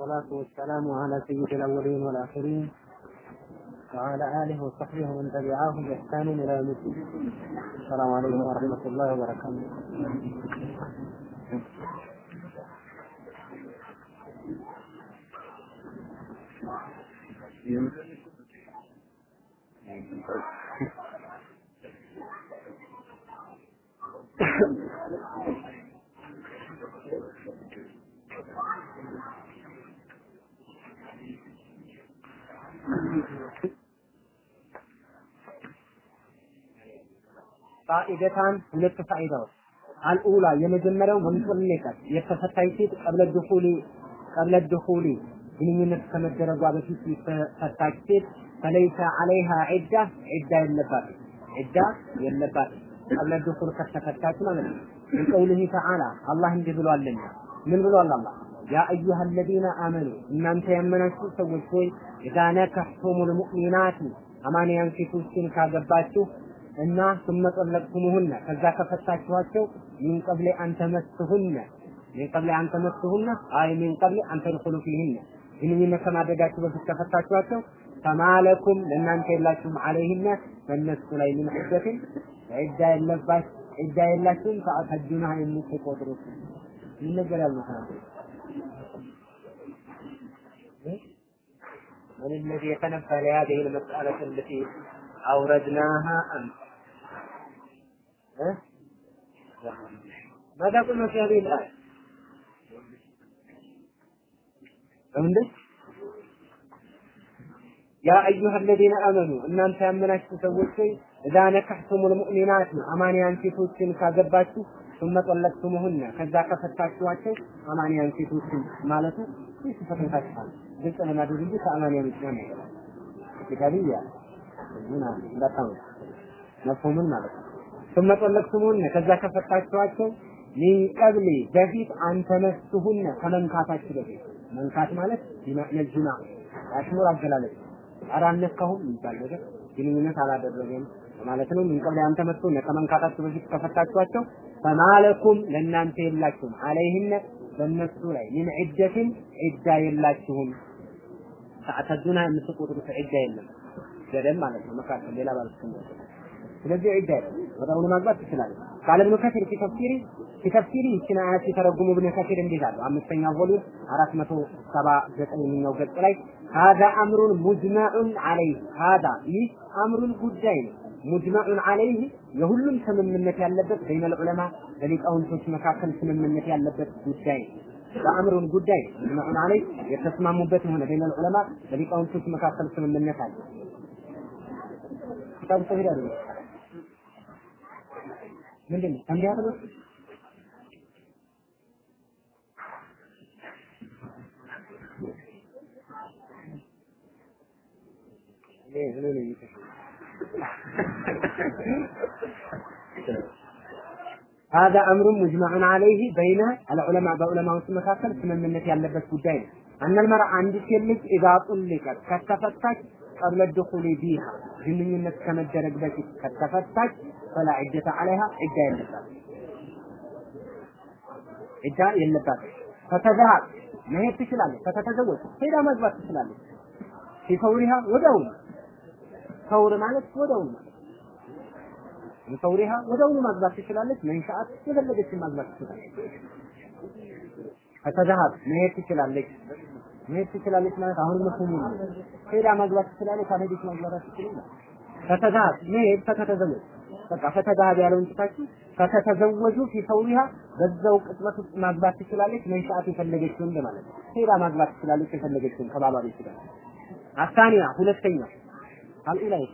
والصلاة والسلام على سيد الأولين والآخرين وعلى آله وصحبه ومن تبعهم بإحسان إلى يوم الدين. السلام عليكم ورحمة الله وبركاته. ፋኢደታን ሁለት ፋኢዳዎች አልኡላ የመጀመሪያው መንጦልቀት የተፈታች ሴት ቀብለ ድኹሊ ቀብለ ድኹሊ ግንኙነት ከመደረጓ በፊት የተፈታች ሴት ፈለይሰ አለይሃ ዒዳ ዒዳ የለባት ዒዳ የለባት። ቀብለ ድኹል ከተፈታች ማለት ነው። ቢቀውሊሂ ተዓላ አላህ እንዲህ ብሏልና ምን ብሏል አላህ? ያ አዩሃ አለዚነ አመኑ እናንተ ያመናችሁ ሰዎች ሆይ ኢዛ ነከሕቱሙል ሙእሚናት አማንያን ሴቶችን ካገባችሁ እና ثم طلقتموهن ከዛ ከፈታችኋቸው ሚን ቀብሊ አን ተመስሁነ ሚን ቀብሊ አን ተመስሁነ አይ ሚን ቀብሊ አን ተድኹሉ ፊህነ ግንኙነት ከማድረጋችሁ በፊት ከፈታችኋቸው ፈማለኩም ለእናንተ የላችሁም አለይህነ በእነሱ ላይ ምን ዒደትን ዒዳ የለባች ዒዳ የላችሁም ተአተጁና የምትቆጥሩት ምን ነገር ያልመሰላችሁ من الذي يتنبه لهذه المسألة التي أوردناها أمس ماذا قلنا في هذه الآية؟ فهمت؟ يا أيها الذين آمنوا إن أنت أمناك تسوي إذا نكحتم المؤمنات أمانيان ሴቶችን ካገባችሁ ثم طلقتموهن ከዛ ከፈታችኋቸው አማንያን ሴቶችን ማለቱ ይህ ፈተታችኋል ግልጽ ለማድረግ እንጂ ከአማንያን ውጭ ነው የሚገባው ኪታብያ ምን እንዳታው መፍሁምን ማለት ነው ثم طلقتموهن ከዛ ከፈታችኋቸው ሚን ቀብሊ በፊት አንተመስሁነ ከመንካታችሁ በፊት? መንካት ማለት የጅማ አሽሙር አገላለጽ። አላነካሁም የሚባል ነገር ግንኙነት አላደረገም ማለት ነው። ምን ቀብሊ አንተመስሁነ ከመንካታችሁ በፊት ከፈታችኋቸው? ፈማለኩም ለእናንተ የላችሁም። አለይህነ በእነሱ ላይ ምን ዒደትን? ዒዳ የላችሁም። ተዕተዱና የምትቆጥሩት ዒዳ የለም። ገደል ማለት ነው። መካከል ሌላ ባለስልጣን ስለዚህ ዒዳ የለም። ወዲያውኑ ማግባት ትችላለህ ቃል ኢብኑ ከሲር ፊ ተፍሲሪ ፊ ተፍሲሪ ይችን አያት ሲተረጉሙ ኢብኑ ከሲር እንዴት አሉ አምስተኛው ቮሊዩም 479ኛው ገጽ ላይ هذا أمر مجمع عليه هذا ይህ አምሩን ጉዳይ ነው ሙጅመዑን አለይህ የሁሉም ስምምነት ያለበት በይነል ዑለማ በሊቃውንቶች መካከል ስምምነት ያለበት ጉዳይ በአምሩን ጉዳይ ሙጅመዑን አለይህ የተስማሙበት የሆነ በይነል ዑለማ በሊቃውንቶች መካከል ስምምነት አለ ኪታብ ተሂድ አለ ምንድን ነው እንዲያ ነው ይሄ ምን ነው هذا أمر مجمع عليه بين العلماء بعلماء መካከል ስምምነት ያለበት ጉዳይ ነው። أن المرأة አንዲት ልጅ إذا طلقت ከተፈታች قبل الدخول بها ግንኙነት ከመደረግ በፊት ከተፈታች ፈላ ዒደተ ዐለይሃ ዒዳ የለባት ዒዳ የለባት ፈተዘሃብ መሄድ ትችላለች። ከተተዘወጅ ሄዳ ማግባት ትችላለች። ሲፈውሪሃ ወደውን ፈውር ማለት ወደውን ማለት ሲፈውሪሃ ወደውን ማግባት ትችላለች። መንሻአት የፈለገችን ማግባት ትችላለች። ከተዘሃብ መሄድ ትችላለች። መሄድ ትችላለች ማለት አሁን መፍሁሙ ነው። ሄዳ ማግባት ትችላለች። አልሄደች ማግባት አትችልም። ከተዘሃብ መሄድ ከተተዘወጅ በቃ ፈተዛሀብ ያለውን ጽፋችሁ ፈተተዘወጁ ፊ በዛው ቅጽበት ውስጥ ማግባት ትችላለች። መንሻአት የፈለገችውን ነው። ሄዳ ማግባት ትችላለች የፈለገችውን ከባሏ ቤት ጋር። አሳኒያ ሁለተኛ አልኡላ ይሄ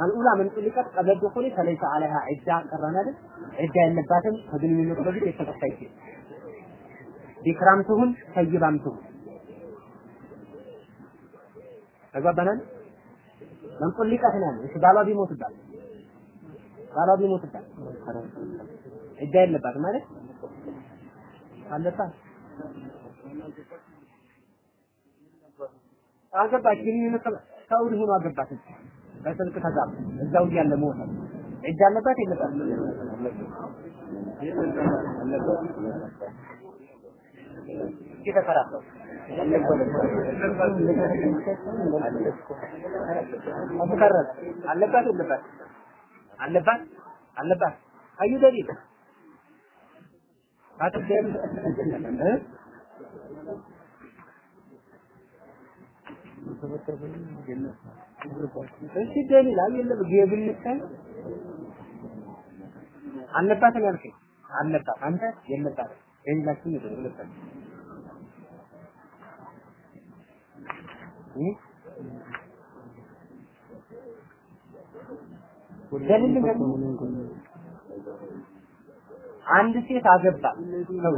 አልኡላ ምን ጥልቀት ቀበል ዱኹሊ ፈለይሰ አለይሃ ዒዳ ቀረና አይደል? ዒዳ የለባትም። ከግንኙነቱ በፊት የተፈታች ሴት ቢክራም ትሁን ሰይባም ትሁን ተግባባናል። ምን ጥልቀት ነው? ባሏ ቢሞትባት ባሏ ቢሞትባት ዒዳ የለባትም ማለት አለባት አገባች ግንኙነት ሳውዲ ሆኖ አገባት። በስልክ ተጋባ እዛው እያለ ሞተ። ዒዳ አለባት የለባት አለባት። እስኪ ተከራከሩ። አትከረም አለባት የለባት አለባት? አለባት። አዩ ደሊል አትደል እ? እሺ ደሊል አይ የለም። የብልታይ አለባት ያልከኝ? አለባት። አንተ የለባት። ደሊላችን ነው ሁለታችሁ ደሊል አንድ ሴት አገባ ሰው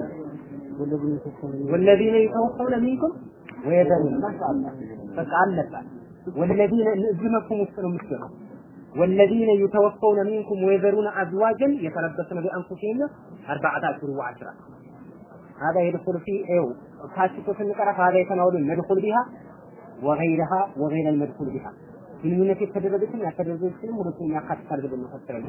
ወለዚነ የተወፈውነ ሚንኩም ወየዘሩን ማሻአላህ በቃ አለባት ወለዚነ እዚህ መፍሁም ውስጥ ነው የምትገባው والذين يتوفون منكم ويذرون أزواجا يتربصن بأنفسهن أربعة أشهر وعشرة هذا يدخل في ايو فاسكو سنقرا هذا يتناول المدخول بها وغيرها وغير المدخول بها ግንኙነት የተደረገችን ያልተደረገችንም ሁለቱም ያካትታል ብለን መፈክረን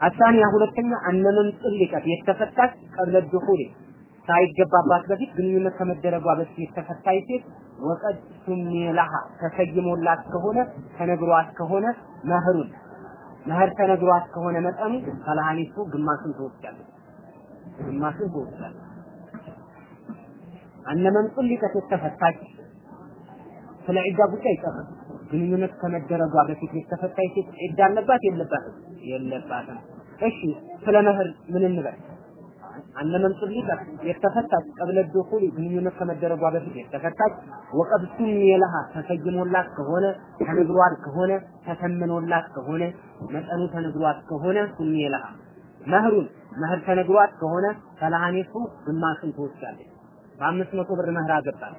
አሳኒያ ሁለተኛ አነመን ጥልቀት የተፈታች ቀብለ ድኹል ሳይገባባት በፊት ግንኙነት ከመደረጓ በፊት የተፈታች ሴት ወቀድ ሱሚላሃ ተሰይሞላት ከሆነ ተነግሯት ከሆነ መህሩን መህር ተነግሯት ከሆነ መጠኑ ሰላሃኒቱ ግማሹን ትወስዳለች። ግማሹን ትወስዳለች አነመን ጥልቀት የተፈታች ስለ ዒዳ ጉዳይ ይጠፋል ግንኙነት ከመደረጓ በፊት የተፈታች ሴት ዒዳ አለባት የለባትም? የለባትም። እሺ ስለ መህር ምን እንበል? አነመን ጥልቀት የተፈታች ቀብለ ዱኹል ግንኙነት ከመደረጓ በፊት የተፈታች ወቀድ ሱሚየለሃ ተሰይሞላት ከሆነ ተነግሯት ከሆነ ተተምኖላት ከሆነ መጠኑ ተነግሯት ከሆነ ሱሚየለሃ መህሩን መህር ተነግሯት ከሆነ ሰላሃኔቱ ግማሹን ትወስዳለች በአምስት መቶ ብር መህር አገባል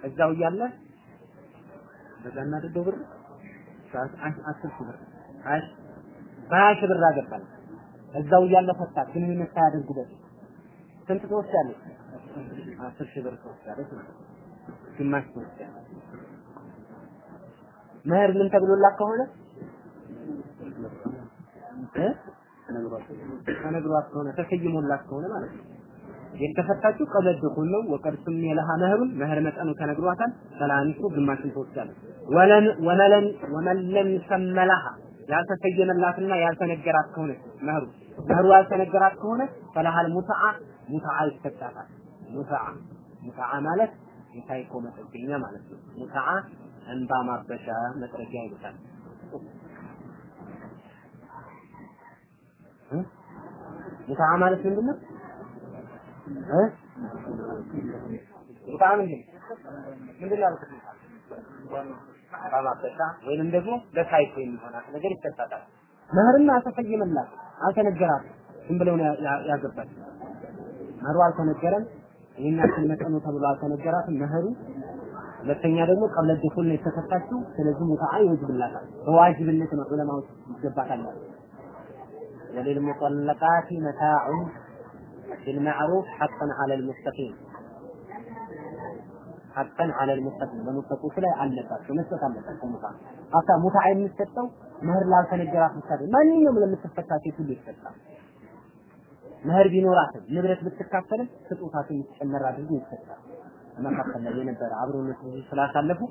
እዛው እያለ በዛ እናድርገው ብር አስር ሺህ ብር በሀያ ሺህ ብር አገባል እዛው እያለ ፈታት ግንኙነት ሳያደርጉ ስንት ትወስዳለች? አስር ሺህ ብር ትወስዳለች ግማሽ ትወስዳለች። መህር ምን ተብሎላት ከሆነ እ ተነግሯት ከሆነ ተሰይሞላት ከሆነ ማለት ነው። የተፈታችው ቀበል ድኹል ነው። ወቀድ ሱሚየ ለሃ መህሩን መህር መጠኑ ተነግሯታል። ሰላኒቱ ግማሽን ትወስዳለች። ወመለን ወመለም ሰመላሃ ያልተሰየመላትና ያልተነገራት ከሆነ መህሩ መህሩ ያልተነገራት ከሆነ ፈለሃል ሙተዓ ሙተዓ ይሰጣታል። ሙተዓ ሙተዓ ማለት የሳይኮ መጠገኛ ማለት ነው። ሙተዓ እንባ ማበሻ መጥረጊያ ይሉታል። ሙተዓ ማለት ምንድን ነው? ሙተዓ ምንድን? ምንድን ያልኩት? በማበሻ ወይንም ደግሞ ለሳይኮ የሚሆናት ነገር ይሰጣታል። መህርና አልተሰየመላት አልተነገራት ዝም ብለው ያገባች። መህሩ አልተነገረም። ይህን ያክል መጠኑ ተብሎ አልተነገራትም መህሩ። ሁለተኛ ደግሞ ቀብለ ድኹል ነው የተፈታችው። ስለዚህ ሙታዓ ይወጅብላታል። በዋጅብነት ነው ዑለማዎች ይገባታል ማለት وللمطلقات متاع بالمعروف حقا على المستقيم ሐቀን አለል ሙተቂን በሙተቁት ላይ አለባቸው መስጠት አለባቸው ሙታ አታ ሙታ የሚሰጠው መህር ላልተነገራት ብቻ አይደለም ማንኛውም ለምትፈታ ሴት ሁሉ ይሰጣል መህር ቢኖራትም ንብረት ብትካፈልም ስጦታ ትንሽ ጨመር አድርጎ ይሰጣል መካከል ላይ የነበረ አብሮነት ብዙ ስላሳለፉ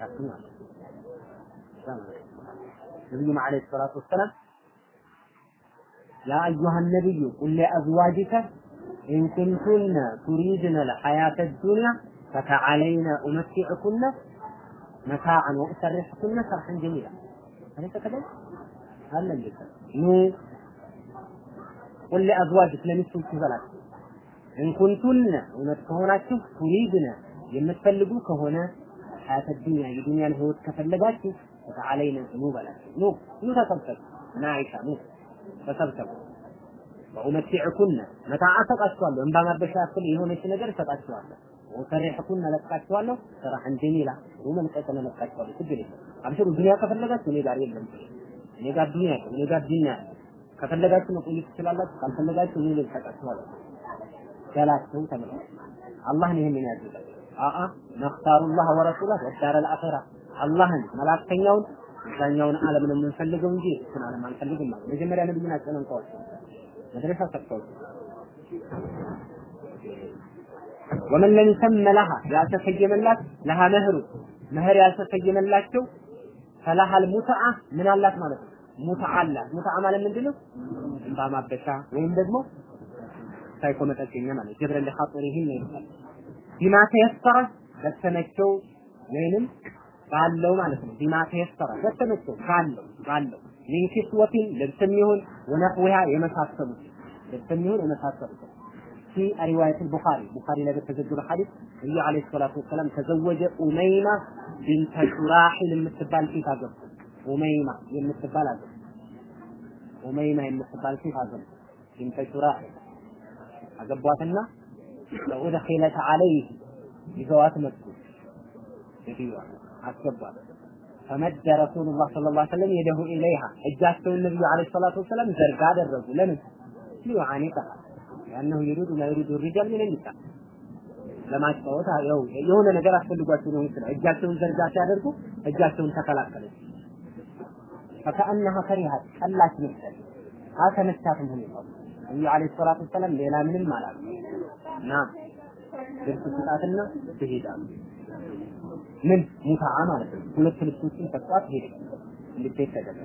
ያስናል ነብዩ ዓለይሂ ሰላቱ ወሰላም ያ አዩሃ ነቢዩ ቁል ለአዝዋጅከ إن كنتن تريدن الحياة الدنيا فتعالينا أمتعكن متاعا وأسرحكن سرحا جميلا أليس كذلك؟ هل لك؟ نو قل لأزواجك لمثل كذلك إن كنتن እውነት ከሆናችሁ ቱሪድነ የምትፈልጉ ከሆነ ሀያተ ዱንያ የዱንያን ህይወት ከፈለጋችሁ ተዓለይነ ኑ በላችሁ ኑ ኑ ተሰብሰቡ እና አይሻ ኑ ተሰብሰቡ። ወኡመቲዕኩነ መታዓ እሰጣችኋለሁ እንባ ማበሻ ያክል የሆነች ነገር እሰጣችኋለሁ ወሰሪሕኩን እለቃችኋለሁ ሰራሐን ጀሚላ ጥሩ መልቀቅን እለቃችኋለሁ ችግር የለም አብሽሩ ዱንያ ከፈለጋችሁ እኔ ጋር የለም። እኔ ጋር ዱንያ እኔ ጋር ዲን ያለ። ከፈለጋችሁ መቆየት ትችላላችሁ ካልፈለጋችሁ እኔ ልሰጣችኋለሁ ያላቸው ተመልከቱ አላህ ነው ይሄንን ያዘዘው አአ ነኽታሩላህ ወረሱላህ ወዳረ አልአኺራ አላህን መላእክተኛውን እዛኛውን ዓለም ነው የምንፈልገው እንጂ እሱን ዓለም አንፈልግም ማለት መጀመሪያ ነብዩን አጨናንቀዋቸው መድረሻ ሰጥተዋቸው ወመን ለም ይሰመ ለሃ ያልተሰየመላት ለሃ መህሩ መህር ያልተሰየመላቸው ፈላሃል ሙትዓ ምን አላት ማለት ነው? ሙትዓ አላት። ሙትዓ ማለት ምንድን ነው እንባ ማበሻ ወይም ደግሞ ሳይኮመጠቀኛ ማለት ጀብረ ለኻጢሪሂን ነው ይባላል ቢማ ተየሰረ በተመቸው ወይንም ባለው ማለት ነው ቢማ ተየሰረ በተመቸው ካለው ባለው ሚን ኪስወቲን ልብስም ይሁን ወነህዊሃ የመሳሰሉት ልብስም ይሁን የመሳሰሉት في رواية البخاري البخاري لقد تزوج حديث النبي عليه الصلاة والسلام تزوج أميمة بنت شراح المتبال في هذا أميمة المتبال هذا أميمة المتبال في هذا بنت شراح أجبواتنا لو دخلت عليه بزوات مسكوت አስገቧል። ፈመደ ረሱሉላህ ሰለላሁ ዐለይሂ ወሰለም የደሁ ኢለይሃ እጃቸውን ነብዩ ዐለይሂ ሰላቱ ወሰለም ዘርጋ አደረጉ። ለምን ሊዩዓኒቃ ያነሁ ይሩዱ ማይሩዱ ሪጃል ምን እንዲጣ ለማጫወት ያው የሆነ ነገር አስፈልጓቸው ነው ይችላል። እጃቸውን ዘርጋ ሲያደርጉ እጃቸውን ተከላከለች። ፈከአነሃ ከሪሃት ጠላች መሰል አተመቻትም ሁኔታው ነብዩ ዐለይሂ ሰላቱ ወሰለም ሌላ ምንም አላሉ። ናም ልብስ ስጣትና ትሄዳሉ። ምን ሙታዓ ማለት ነው? ሁለት ልብሶችን ሰጧት ሄደች እንድትሄድ ተደረገ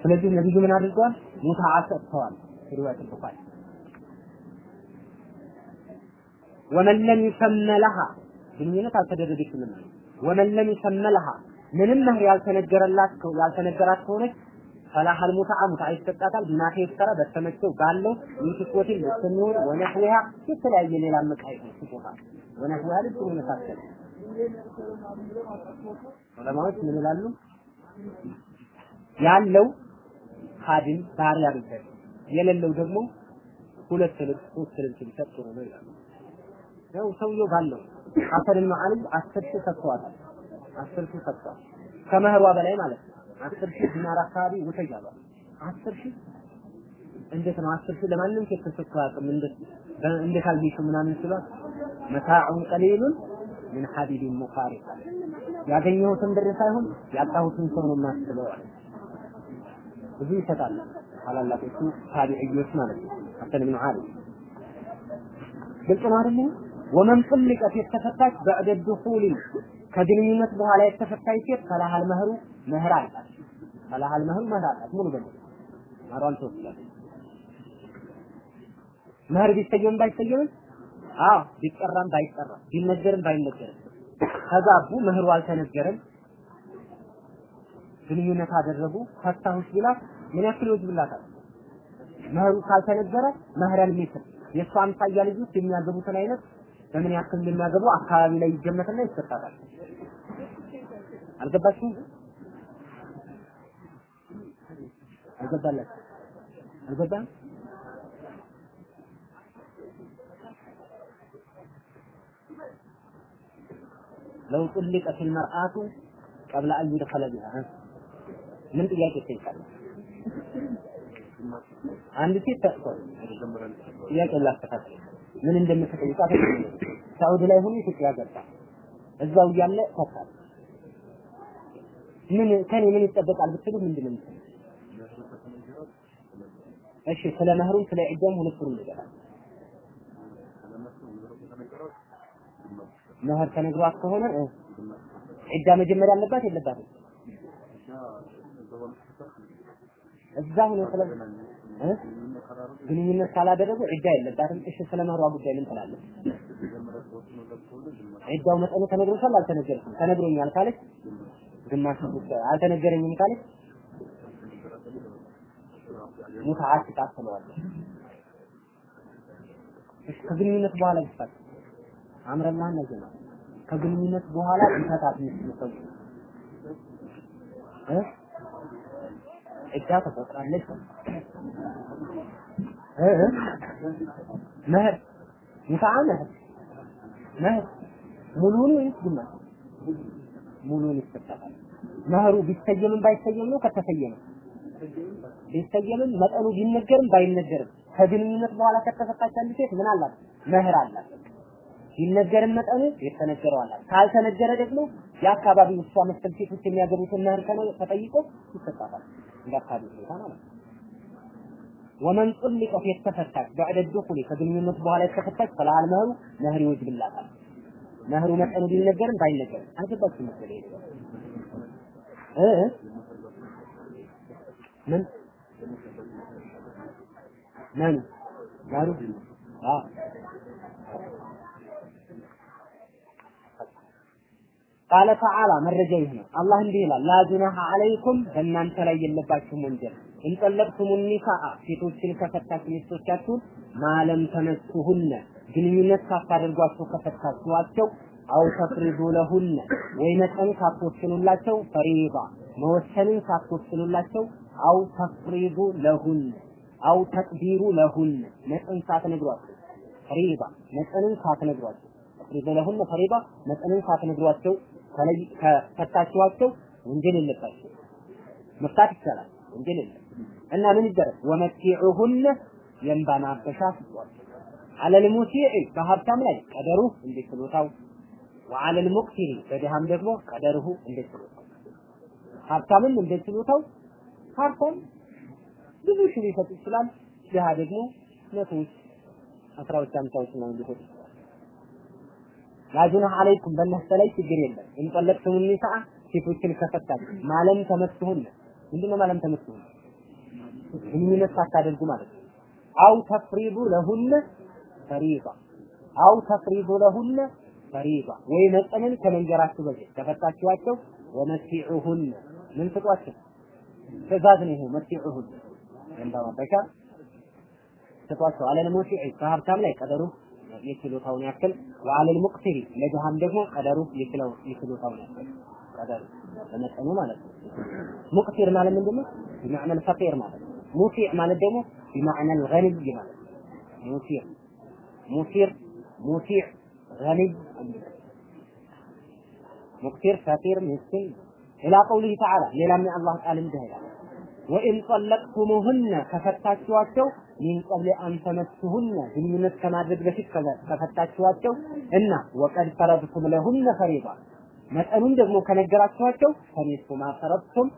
ስለዚህ ነብዩ ምን አድርገዋል متعة ሰጥተዋል። رواية البخاري። ومن لم يسم لها። ግንኙነት አልተደረገችም ማለት ومن لم يسم لها። ምንም مهر ያልተነገረላት ያልተነገራት ከሆነች فلها المتعة متعة ይሰጣታል። بما تيسر በተመቸው ባለው ሚስኮቲን ለሰሚውን ونحوها የተለያየ ሌላ መቃይ ስጦታ ወነህዊሃ ልጅ መሳሰል ዑለማዎች ምን ይላሉ ያለው ካድን ባሪያ ቢሰጥ የሌለው ደግሞ ሁለት ልብስ ሶስት ልብስ ቢሰጥ ጥሩ ነው ይላሉ። ያው ሰውየው ባለው ብን ዓሊ አስር ሺህ ሰጥተዋታል። አስር ሺህ ሰጥተዋል ከመህሯ በላይ ማለት ነው። አስር ሺህ ዲናር አካባቢ ውሰጅ አሏት። አስር ሺህ እንዴት ነው አስር ሺህ ለማንም ሴት ተሰጥቶ አያውቅም። እንዴት እንዴት አየሽው ምናምን ሲሏት መታዑን ቀሊሉን ምን ሐዲዲን ሙኻሪቅ ያገኘሁትን ብር ሳይሆን ያጣሁትን ሰው ነው የማስበው ብዙ ይሰጣል ታላላቆቹ ታቢዕዮች ማለት ነው። ሐሰን ብን ዓሊ ግልጽ ነው አይደል? ወመን ጥልቀት የተፈታች በዕደ ዱኹል ከግንኙነት በኋላ የተፈታች ሴት ፈላሃል መህሩ መህር አላት። ፈላሃል መህሩ መህር አላት ሙሉ በሙሉ መህሯን ትወስዳለች። መህር ቢሰየም ባይሰየምም አዎ ቢጠራም ባይጠራም ቢነገርም ባይነገርም ተጋቡ፣ መህሩ አልተነገረም፣ ግንኙነት አደረጉ፣ ፈታሁሽ ቢላት ምን ያክል ይወጅብላታል? መህሩ ካልተነገረ መህረል ሚስል የእሷ አምሳያ ልጆች የሚያገቡትን አይነት በምን ያክል እንደሚያገቡ አካባቢ ላይ ይገመትና ይሰጣታል። አልገባችሁም? አልገባላችሁ? አልገባም? ለው ጥልቀት المرأة قبل أن يدخل بها ምን ጥያቄ ይጠይቃል? አንድ ሴት ተጥቷል። ጥያቄ ላስተካክል ምን እንደምትጠይቃት ሳውዲ ላይ ሆኖ ኢትዮጵያ ገባ። እዛው እያለ ፈታል። ምን ከኔ ምን ይጠበቃል ብትሉ ምንድን ነው የምትለው? እሺ ስለ መህሩም ስለ ዒዳም ሁለቱንም ይገባል። መህር ተነግሯት ከሆነ ዒዳ መጀመሪያ አለባት የለባትም? እዛ ሆኖ ስለ ግንኙነት ካላደረጉ ዒዳ የለባትም። እሺ ስለ መህሯ ጉዳይ ምን ትላለህ? ዒዳው መጠኑ ተነግሮሻል አልተነገረሽም? ተነግሮኛል ካለች ግማሽ አልተነገረኝም ካለች ሙታዓት ትቃጥለዋለች። እሺ ከግንኙነት በኋላ ይፈታል። አምረና ነገ ነው። ከግንኙነት በኋላ ይፈታት ነው እ ዒዳ ተቆጥራለች እ መህር ሙታዓ መህር መህር ሙሉውን ወይስ ግማሽ? ሙሉውን ይሰጣል። መህሩ ቢሰየምም ባይሰየም ነው ከተሰየመ ቢሰየምም መጠኑ ቢነገርም ባይነገርም ከግንኙነት በኋላ ከተፈታች አንድ ሴት ምን አላት? መህር አላት። ይነገርም መጠኑ የተነገረው አለ። ካልተነገረ ደግሞ የአካባቢው እሷ መሰል ሴቶች የሚያገቡትን መህር ተጠይቆ ይሰጣታል። እንደ አካባቢ ሁኔታ ማለት ነው። ወመን ጡሊቀት የተፈታች በዕደ ዱኹሊ ከግንኙነት በኋላ የተፈታች ፈላል መህሩ መህር ይወጅብላታል። መህሩ መጠኑ ቢነገርም ባይነገርም አልገባችም መሰለኝ እ ምን ምን ማሩ አዎ ቃለ ተዓላ መረጃ ይህ ነው። አላህ እንዲህ ይላል፣ ላ ጁናሐ አለይኩም በእናንተ ላይ የለባችሁም ወንጀል እንጠለቅቱም ኒሳአ ሴቶችን ከፈታችሁ ሚስቶቻችሁን ማለም ተነሱሁነ ግንኙነት ሳታደርጓቸው ከፈታችኋቸው አው ተፍሪዱ ለሁነ ወይ መጠን ሳትወስኑላቸው ፈሪባ መወሰንን ሳትወስኑላቸው አው ተፍሪዱ ለሁነ አው ተቅዲሩ ለሁነ መጠን ሳትነግሯቸው ፈሪባ መጠንን ሳትነግሯቸው ተፍሪዱ ለሁነ ፈሪባ መጠንን ሳትነግሯቸው ከፈታችኋቸው ወንጀል የለባቸው። መፍታት ይቻላል ወንጀል የለም። እና ምን ይደረግ? ወመቲዑሁነ የእንባ ማበሻ ስጧቸው አለል በሀብታም ላይ ቀደሩ እንደ ችሎታው ወአለል በድሃም ደግሞ ቀደርሁ እንደ ችሎታው። ሀብታምም እንደ ችሎታው ሀብታም ብዙ ሺህ ሊሰጥ ይችላል። ድሃ ደግሞ መቶዎች አስራዎች አምሳዎች ነው ሊሰጥ ላጁናህ አለይኩም በእናንተ ላይ ችግር የለም። እንጠለቅቱም ኒሳ ሴቶችን ከፈታችሁ ማለም ተመስሁን ምንድነው ማለም ተመስሁን ግንኙነት ሳታደርጉ ማለት ነው። አው ተፍሪዱ ለሁነ ፈሪዳ አው ተፍሪዱ ለሁነ ፈሪዳ ወይ መጠንን ከመንገራችሁ በፊት ከፈታችኋቸው ወመቲዑሁን ምን ስጧቸው? ትእዛዝ ነው ይሄ መቲዑሁን እንዳ ማበሻ ስጧቸው። አለል ሙሲዕ ከሀብታም ላይ ቀደሩ ነው የችሎታውን ያክል ወአለል ሙቅሲሪ ለጀሃም ደግሞ ቀደሩ የችለው የችሎታውን ያክል ቀደሩ በመጠኑ ማለት ነው። ሙቅሲር ማለት ምንድን ነው? ቢማዕነል ፈቂር ማለት ነው። ሙሲዕ ማለት ደግሞ ቢማዕነል ገኒይ ማለት ነው። ሙሲዕ ሙሲር ሙሲዕ ገኒይ ሙቅሲር ፈቂር ምስኪን ኢላ ቀውሊህ ተዓላ ሌላም የአላህ ቃል እንዲህ ወኢን ጠለቅቱሙሁነ ከፈታችኋቸው ሚን ቀብል አን ግንኙነት ከማድረግ በፊት ከፈታችኋቸው እና ወቀድ ፈረድቱም ለሁነ ፈሪዳ መጠኑን ደግሞ ከነገራችኋቸው ከኒስፉ ማ ፈረድቱም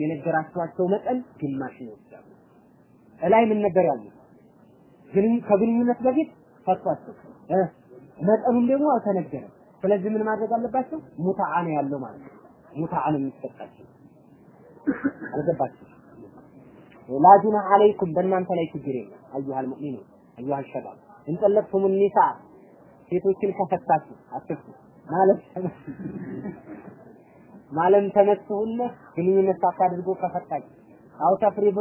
የነገራችኋቸው መጠን ግማሽ ይወስዳሉ። እላይ ምን ነበር ያሉ ከግንኙነት በፊት ፈቷቸው መጠኑን ደግሞ አልተነገረም። ስለዚህ ምን ማድረግ አለባቸው? ሙታዓ ነው ያለው ማለት ነው። ሙታዓ ነው የሚሰጣቸው። አልገባችሁ? ላ ጁናህ አለይኩም በእናንተ ላይ ችግር የለም። አዩሃል ሙእሚኑን አዩሃል ሸባብ እንጠለቅቱም ኒሳ ሴቶችን ከፈታችሁ አትፍቱ ማለት ማለም ተመስሁነ ግንኙነት ሳታደርጉ ከፈታችሁ አው ተፍሪዱ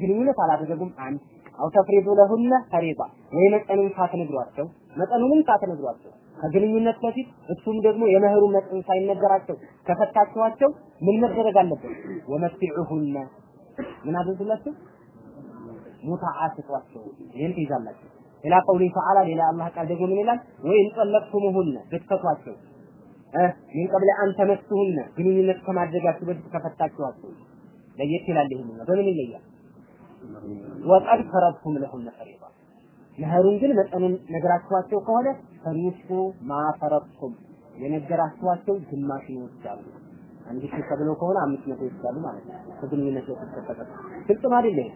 ግንኙነት አላደረጉም አንድ አው ተፍሪዱ ለሁነ ፈሪዳ ወይ መጠኑን ሳትነግሯቸው መጠኑንም ሳትነግሯቸው ከግንኙነት በፊት እሱም ደግሞ የመህሩ መጠን ሳይነገራቸው ከፈታችኋቸው ምን መደረግ አለበት? ወመቲዑሁነ ምን አድርጉላቸው? ሙታዓ ስጧቸው። ይህን ትይዛላችሁ። ሌላ ቀውሊ ተዓላ ሌላ አላህ ቃል ደግሞ ምን ይላል? ወይን ጠለቅቱሙሁነ ብትፈቷቸው ሚን ቀብል አን ተመስሁነ ግንኙነት ከማድረጋችሁ በፊት ከፈታችኋቸው ለየት ይላል። ይሄን በምን ይለያል? ወቀድ ፈረድቱም ለሁነ ፈሪዳ መህሩን ግን መጠኑን ነግራችኋቸው ከሆነ ፈኒሱ ማፈረድቱም የነገራችኋቸው ግማሽ ይወስዳሉ። አንድ ሺህ ተብለው ከሆነ አምስት መቶ ይወስዳሉ ማለት ነው። ከግንኙነት በፊት ከፈቀደ ግልጽ ነው አይደል?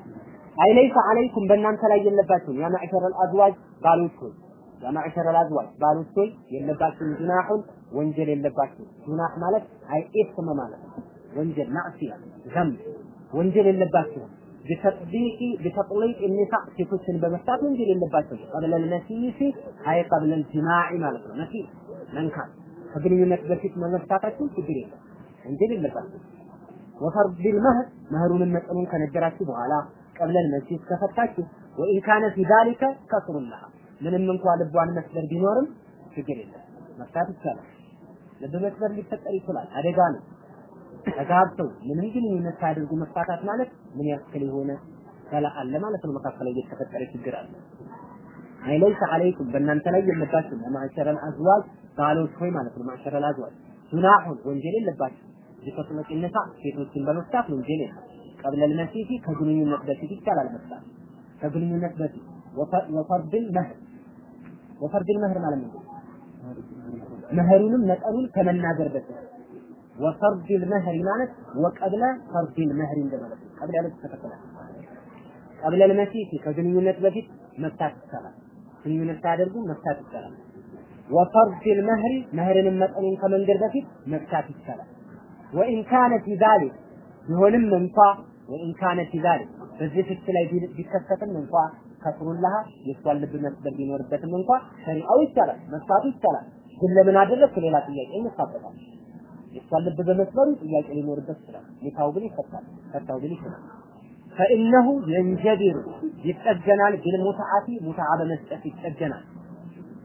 አይ ለይሰ አለይኩም በእናንተ ላይ የለባችሁም ያ ማዕሸረል አዝዋጅ ባሎች ሆይ ያ ማዕሸረል አዝዋጅ ባሎች ሆይ የለባችሁም ጁናሑን ወንጀል የለባችሁም። ጁናህ ማለት አይ ኢስም ማለት ወንጀል ማዕሲያ ዘንብ ወንጀል የለባችሁም። ቢተጥቢቂ ቢተጥሊቅ ኒፋቅ ሴቶችን በመፍታት እንጂ የለባቸው ቀብለ ልመሲሲ አይ ቀብለ ልጅማዕ ማለት ነው። መሲ መንካት ከግንኙነት በፊት መመፍታታችሁ ችግር የለም እንጂ የለባቸው ወፈርድ ልመህር መህሩንም መጠኑን ከነገራችሁ በኋላ ቀብለን መሲስ ከፈታችሁ ወኢን ካነ ፊ ዛሊከ ከስሩላሃ ምንም እንኳ ልቧን መስበር ቢኖርም ችግር የለም መፍታት ይቻላል። ልብ መስበር ሊፈጠር ይችላል፣ አደጋ ነው። ተጋብተው ምንም ግንኙነት ሳያደርጉ መፋታት ማለት ምን ያክል የሆነ በላ አለ ማለት ነው። መካከል እየተፈጠረ ችግር አለ። አይ ለይሰ አለይኩም በእናንተ ላይ የለባችሁም ለማዕሸረል አዝዋጅ ባሎች ሆይ ማለት ነው። ማዕሸረል አዝዋጅ ጁናሁን ወንጀል የለባችሁ ቢፈጥመቅ ነሳ ሴቶችን በመፍታት ወንጀል የለም። ቀብለል መሲፊ ከግንኙነት በፊት ይቻላል መፍታት ከግንኙነት በፊት ወፈርድል መህር ወፈርድል መህር ማለት ነው? መህሩንም መጠኑን ከመናገር በፊት ወፈርድል መህሪ ማለት ወቀብለ ፈርድል መህሪ እንደማለት ነው። ቀብለ ያለች ተከተላል። ቀብለ ለመሲቲ ከግንኙነት በፊት መፍታት ይቻላል። ግንኙነት ሳያደርጉ መፍታት ይቻላል። ወፈርድል መህሪ መህርንም መጠኑን ከመንገር በፊት መፍታት ይቻላል። ወኢን ካነ ፊ ዛሊክ ቢሆንም እንኳ ወኢን ካነ ፊ ዛሊክ በዚህ ፍች ላይ ቢከሰትም እንኳ ከፍሩላህ የሷን ልብ መስበር ቢኖርበትም እንኳ ሸሪዓው ይቻላል፣ መፍታቱ ይቻላል። ግን ለምን አደረግክ ሌላ ጥያቄ ይነሳበታል። የሷን ልብ በመስበሩ ጥያቄ ሊኖርበት ይችላል። ኒካው ግን ይፈታል፣ ፈታው ግን ይችላል። ፈኢነሁ የንጀቢሩ ይጠገናል። ቢልሙትዓቲ ሙትዓ በመስጠት ይጠገናል።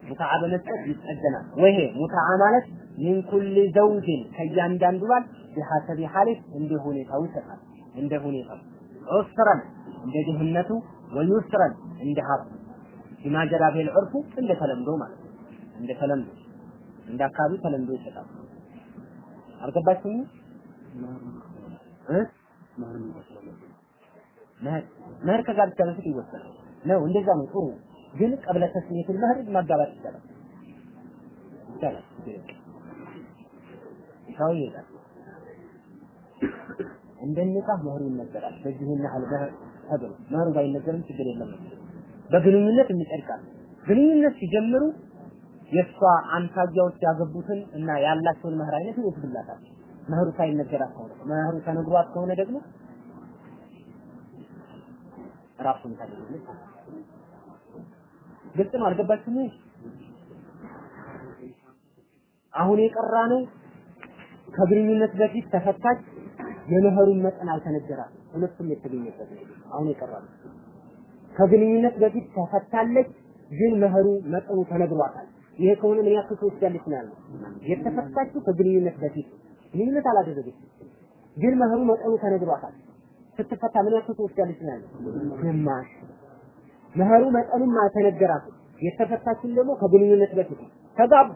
ሙትዓ በመስጠት ይጠገናል። ወይሄ ሙትዓ ማለት ሚን ኩል ዘውጅን ከእያንዳንዱ ባል ቢሐሰቢ ሐሊፍ እንደ ሁኔታው ይሰጣል። እንደ ሁኔታው ዑስረን እንደ ድህነቱ ወዩስረን እንደ ሀብቱ ቢማ ጀራ እንደ ተለምዶ ማለት ነው። እንደ ተለምዶ እንደ አካባቢ ተለምዶ ይሰጣል። አልገባችሁም? እ መህር ከጋብቻ በፊት ይወሰናል ነው። እንደዛ ነው ጥሩ። ግን ቀብለ ተስሚየቱል መህር ማጋባት ይቻላል ይቻላል። ሰው ይሄዳል እንደ ኒካህ መህሩ ይነገራል። በዚህና ያህል መህር ተብሎ መህሩ ባይነገርም ችግር የለም። በግንኙነት የሚጸድቃል። ግንኙነት ሲጀምሩ የእሷ አንታያዎች ያገቡትን እና ያላቸውን መህር አይነት ይወስድላታል። መህሩ ሳይነገራት ከሆነ መህሩ ተነግሯት ከሆነ ደግሞ ራሱን ታደርጋለች። ግልጽ ነው። አልገባችሁም? አሁን የቀራ ነው ከግንኙነት በፊት ተፈታች የመህሩን መጠን አልተነገራትም። ሁለቱም የተገኘበት ነው። አሁን የቀራ ነው ከግንኙነት በፊት ተፈታለች፣ ግን መህሩ መጠኑ ተነግሯታል። ይሄ ከሆነ ምን ያክል ትወስዳለች ነው ያለው። የተፈታችው ከግንኙነት በፊት ግንኙነት አላደረገችም፣ ግን መህሩ መጠኑ ተነግሯታል። ስትፈታ ምን ያክል ትወስዳለች ነው ያለው። ግማሽ መህሩ መጠኑም አልተነገራትም። የተፈታችን ደግሞ ከግንኙነት በፊት ተጋቡ።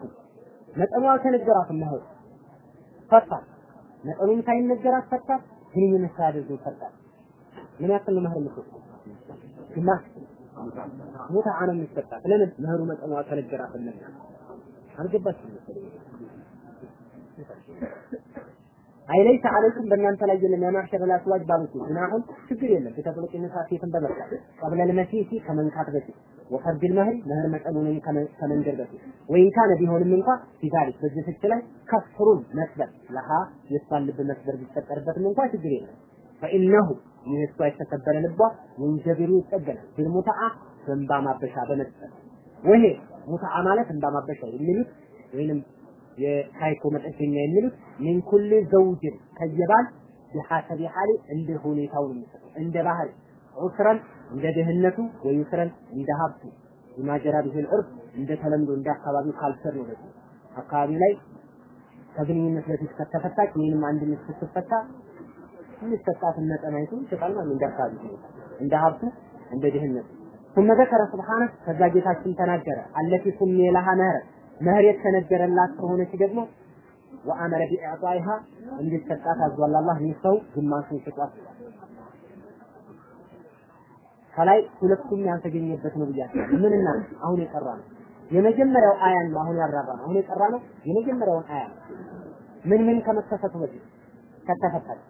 መጠኑ አልተነገራትም። መህሩ ፈታት። መጠኑም ሳይነገራት ፈታት። ግንኙነት ሳያደርጉ ፈታት። ምን ያክል ነው መህር የምትወስደው? ግማሽ ሙታዓ ነው የሚሰጣት። ለምን መህሩ መጠኑ አልተነገራትም። አልገባችም መሰለኝ። አይለይሰ አለይኩም በእናንተ ላይ የለም ያ ማዕሸረ አልአዝዋጅ ባሉት ዝናሁን ችግር የለም በተጠለቅ ነሳ ሴትን በመርዳት ቀብለ ለመሲሲ ከመንካት በፊት ወፈርድ መህር መህር መጠኑንም ከመንገር በፊት ወይን ካነ ቢሆንም እንኳ ፊዛሊክ በዚህ ፍች ላይ ከፍሩን መስበር ለሃ የእሷን ልብ መስበር ቢፈጠርበትም እንኳ ችግር የለም فإنه ይህ እሷ የተከበረ ልቧ وينجبر ይጠገናል። بالمتعة በእንባ ማበሻ በመስጠት ወይሄ متعة ማለት እንባ ማበሻ የሚሉት ወይንም የሳይኮ መጠገኛ የሚሉት من كل زوج ከየባል بحسب حاله እንደ ሁኔታው ነው የሚሰጠው። እንደ ባህሪ عسرا እንደ ድህነቱ ويسرا እንደ ሀብቱ بما جرى به العرف እንደ ተለምዶ እንደ አካባቢው culture ነው ደግሞ። አካባቢ ላይ ከግንኙነት በፊት ከተፈታች ወይንም አንድ ስትፈታ የሚሰጣትን መጠን አይቶ ይሰጣል ማለት እንደ አካባቢ ሁኔታ እንደ ሀብቱ እንደ ድህነቱ ثم ذكر سبحانه ከዛ ጌታችን ተናገረ አለቲ ሱሚ ለሃ መህረ መህር የተነገረላት ከሆነች ደግሞ ወአመረ ቢኢዕጣኢሃ እንዲሰጣት አዟል አላህ ይህ ሰው ግማሹን ስጧት ከላይ ሁለቱም ያልተገኘበት ነው ብያለሁ። ምንና አሁን የቀራ ነው የመጀመሪያው አያ ነው አሁን ያብራራ ነው። አሁን የቀራ ነው የመጀመሪያውን አያ ነው። ምን ምን ከመከሰቱ በፊት ከተፈታች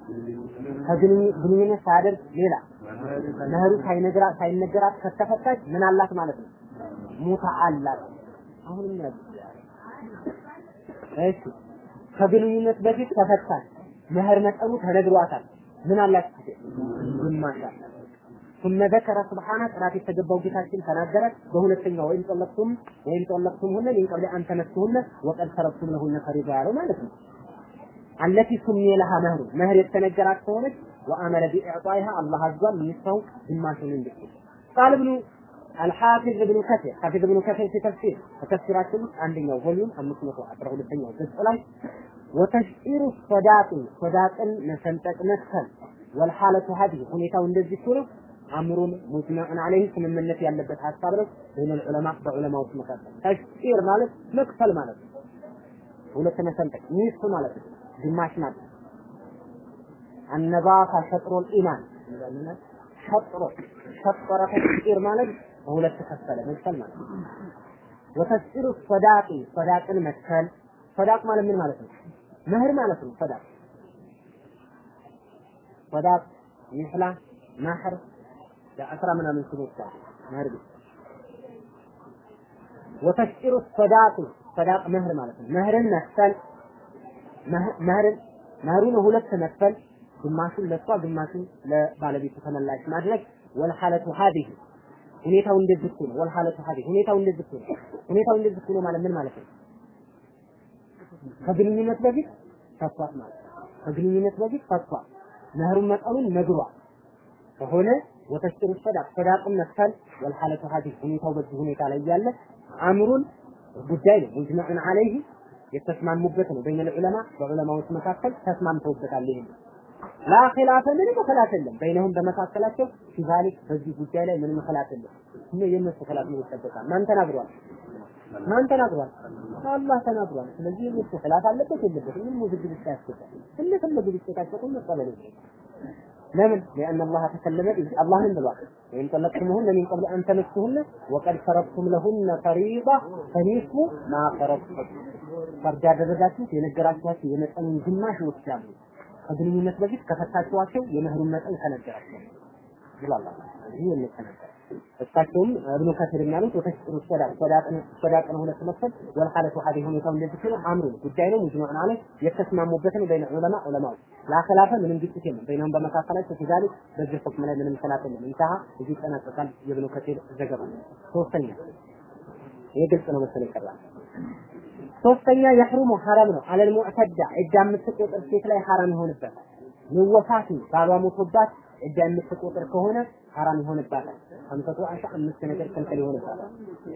ከግንኙነት ሳያደርግ ሌላ መህሩ ሳይነግራት ሳይነገራት ከተፈታች ምን አላት ማለት ነው? ሙታ አላት። አሁንም ያዝ እሺ ከግንኙነት በፊት ተፈታች፣ መህር መጠኑ ተነግሯታል። ምን አላት? ግማሽ አላት። ثم ذكر سبحانه ጥራት የተገባው ጌታችን ተናገረ። በሁለተኛው ወይም ጠለቅቱም ወይም ጠለቅቱምሁነ ሚን ቀብሊ አን ተመሱሁነ ወቀድ ፈረድቱም ለሁነ ፈሪዳ ያለው ማለት ነው። التي سمي لها المهر مهر የተነገራት ከሆነች وأمر بإعطائها አላህ አዟል نصفه ግማሹን እንድትሰጥ قال ابن الحافظ እብኑ ከሲር حافظ እብኑ ከሲር في تفسير ተፍሲራችን ውስጥ አንደኛው volume 512 ገጽ ላይ ወተሽዒሩ ሶዳቂ ሶዳቅን መሰንጠቅ መትከል ወልሐለቱ ሀዲህ ሁኔታው እንደዚህ ሲሆን አምሩን ሙጅመዕን አለይህ ስምምነት ያለበት ሀሳብ ነው። ይህንን ዑለማ በዑለማዎች መካከል ተሽዒር ማለት መክፈል ማለት ነው። ሁለት መሰንጠቅ ሚስቱ ማለት ነው። ግማሽ ማለት አነባታ ሸጥሮል ኢማን ሸጥሮ ሸጠረ ተሽኢር ማለት በሁለት ከፈለ መክፈል ማለት ነው። ሰዳቂ ሰዳቅን መክፈል ሰዳቅ ማለት ምን ማለት ነው? መህር ማለት ነው። ሰዳቅ ሰዳቅ ሚህላ ማህር ለአስራ ምናምን ስሞች መህር ቤት ወተስኢሩ ሰዳቂ ሰዳቅ መህር ማለት ነው። መህርን መክፈል መህርን መህሩን ሁለት መክፈል ግማሹን ለሷ ግማሹን ለባለቤቱ ተመላሽ ማድረግ ወልሐለቱ ሀዲህ ሁኔታው እንደዚህ ነው። ወልሐለቱ ሀዲህ ሁኔታው እንደዚህ ነው። ሁኔታው እንደዚህ ነው ማለት ምን ማለት ነው? ከግንኙነት በፊት ፈቷት ማለት ከግንኙነት በፊት ፈቷት መህሩን መጠኑን ነግሯል ከሆነ ወተሽሩ ሰዳቅ ሰዳቅን መክፈል ወልሐለቱ ሀዲህ ሁኔታው በዚህ ሁኔታ ላይ ያለ አምሩን ጉዳይ ነው። ሙጅመዕን አለይህ የተስማሙበት ነው። በይነ ዑለማ በዑለማዎች መካከል ተስማምተውበታል። ይሄ ላ ኺላፈ ምንም ኺላፍ የለም። በይነሁም በመካከላቸው ፊዛሊክ በዚህ ጉዳይ ላይ ምንም ኺላፍ የለም። እነ የነሱ ኺላፍ ምን ይጠበቃል? ማን ተናግሯል? ማን ተናግሯል? አላህ ተናግሯል። ስለዚህ የነሱ ኺላፍ አለበት የለበትም? ምንም ውዝግብ ውስጥ አያስገባም። እንደፈለጉ ቢጨቃጨቁ መቀበል ለምን لأن الله تكلم به الله من ብሏል ወይም ጠለቅቱሙሁነ ሚን ቀብል አን ተመስሁነ ወቀድ ፈረድቱም ለሁነ ፈሪዳ ፈኒሱ ማ ፈረድቱም فرض ያደረጋችሁት የነገራችኋቸው የመጠኑን ግማሽ ይወስዳሉ ከግንኙነት በፊት ከፈታችኋቸው የ مهر ኡን መጠን ከነገራቸው ይላል ይህ የሚተነገር እሳቸውም እብኑ ከሲር የሚያሉት وتشطير الصداق ሁለት መክፈል والحالة هذه ሁኔታው እንደዚህ ሲሆን أمر ጉዳይ ነው። مجمع عليه የተስማሙበት بين العلماء ዑለማዎች لا خلاف ምንም ግጭት የለም። بينهم በመካከላቸው في ذلك በዚህ حكم ላይ ምንም خلاف የለም። انتهى እዚህ ይጠናቀቃል። የእብኑ ከሲር ዘገባ ሶስተኛ። ይህ ግልጽ ነው መሰለኝ ቀላል ሶስተኛ የሕሩሙ ሐራም ነው አለል ሙዕተዳ ዕዳ የምትቆጥር ሴት ላይ ሐራም ይሆንበታል ንወፋት ባሏ ሞቶባት ዕዳ የምትቆጥር ከሆነ ሐራም ይሆንባታል። ሀምሰቱ አሻ አምስት ነገር ከልከል ይሆንባታል።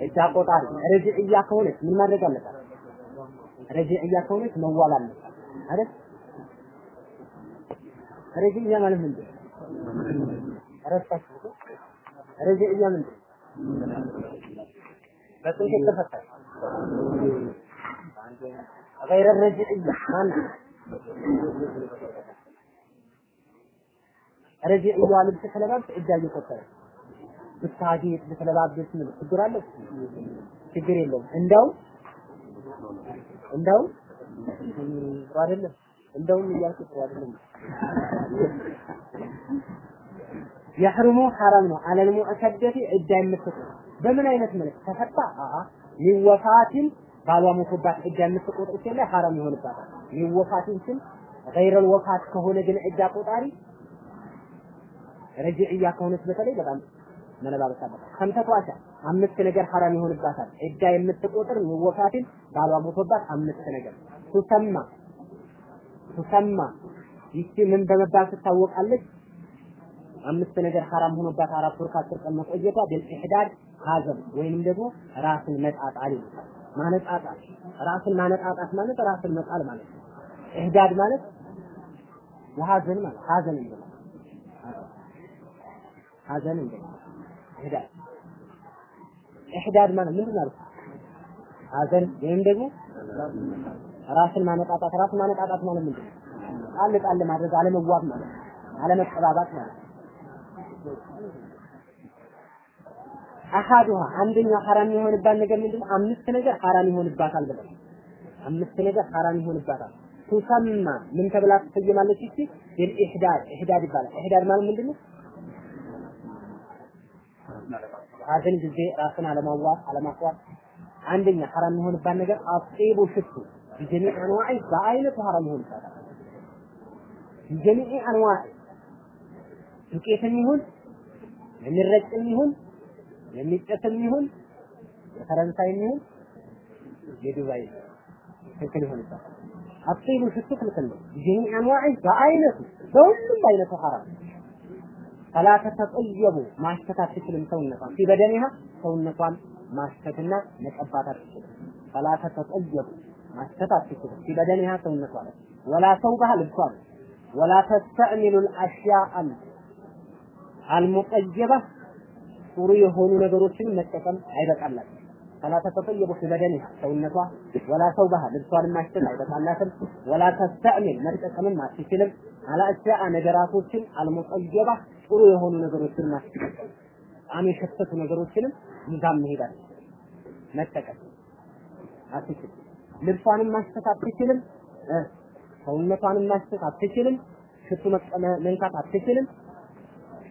ዕዳ ቆጣሪ ረጅዕያ ከሆነች ምን ማድረግ አለባት? ረጅዕያ ከሆነች መዋል አለባት አይደል? ረጅዕያ ማለት ምንድን ነው? ረሳችሁ? ረጅዕያ ምንድን ነው? በስንት የተፈታች غير الرجعية ማን ረጅዕያ ልብስ ስለባብስ ዕዳ እየቆጠረ ብታጌጥ ብትለባብስ ምን ችግር አለ? ችግር የለውም። እንደው እንደው ጥሩ አይደለም። እንደውም እያልኩ ጥሩ አይደለም። የሕርሙ ሐራም ነው። አለል ሙዕተደቲ ዕዳ የምትቆጥር በምን አይነት መልክ ተፈታ? አአ ሊወፋቲን ባሏ ሞቶባት ዕዳ የምትቆጥር ሴት ላይ ሐራም ይሆንባታል። ሊወፋቲን ስል ገይረል ወፋት ከሆነ ግን ዕዳ ቆጣሪ ረጅዕያ ከሆነች በተለይ በጣም መለባበስ አለባት። አምስት ነገር ሐራም ይሆንባታል። ዕዳ የምትቆጥር ወፋትን ባሏ ሞቶባት አምስት ነገር ቱሰማ ቱሰማ ይቺ ምን በመባል ትታወቃለች? አምስት ነገር ሐራም ሆኖባት አራት ወር ከአስር ቀን መቆየቷ ቢልኢሕዳድ ሀዘን ወይንም ደግሞ ራስን መጣጣል ይሉታል። ማነጣጣል ራስን ማነጣጣት ማለት ራስን መጣል ማለት ነው። ኢሕዳድ ማለት ወሀዘን ማለት ሀዘን ይላል። ሀዘን እንደ ኢሕዳድ ኢሕዳድ ማለት ምንድን ነው? ሀዘን ወይም ደግሞ ራስን ማነጣጣት ራስን ማነጣጣት ማለት ምንድን ነው? ጣል ጣል ማድረግ አለመዋብ ማለት አለመጠባባት ማለት አሃዱሃ አንደኛው ሐራም የሆንባት ነገር ምንድን አምስት ነገር ሐራም ይሆንባታል ብለው አምስት ነገር ሐራም ይሆንባታል ቱሰማ ምን ተብላ ትሰየማለች? እቺ إحداد إحداد ይባላል። إحداد ማለት ምንድን ነው? ሀዘን ጊዜ ራስን አለማዋጥ አለማስዋጥ አንደኛ حرام የሆነባት ነገር الطيب ሽቱ بجميع أنواعه በአይነቱ حرام ይሆንባታል። بجميع أنواعه ዱቄትም ይሁን የሚረጭም ይሁን የሚጨስም ይሁን የፈረንሳይም ይሁን የዱባይ ክልክል ይሆንባታል። አጤቡ ሽቱ ክልክል ነው። አንዋዕ በአይነቱ በሁሉም አይነቱ ሐራም ፈላ ተተጠየቡ ማሽተት አትችልም ሰውነቷን ፊ በደኒሃ ሰውነቷን ማሽተትና መቀባት አትችልም። ፈላ ተተጠየቡ ማሽተት አትችልም ፊ በደኒሃ ሰውነቷን ወላ ሰውባህ ልብሷን ወላ ተስተዕሚሉ አልአሽያአን አልሙጠየባ ጥሩ የሆኑ ነገሮችን መጠቀም አይበቃላትም። ፈላ ተተጠየቡ ፊ ሰውነቷ ወላ ሰውባህ ልብሷን ማሽተት አይበቃላትም። ወላ ተስተዕሚል መጠቀምም አትችልም። አልአሽያአ ነገራቶችን አልሙጠየባ ጥሩ የሆኑ ነገሮችን ማስተካከል ጣም የሸተቱ ነገሮችንም ይዛም መሄድ መጠቀም አትችልም። ልብሷንም ማሽተት አትችልም። ሰውነቷንም ማሽተት አትችልም። ሽቱ መንካት አትችልም።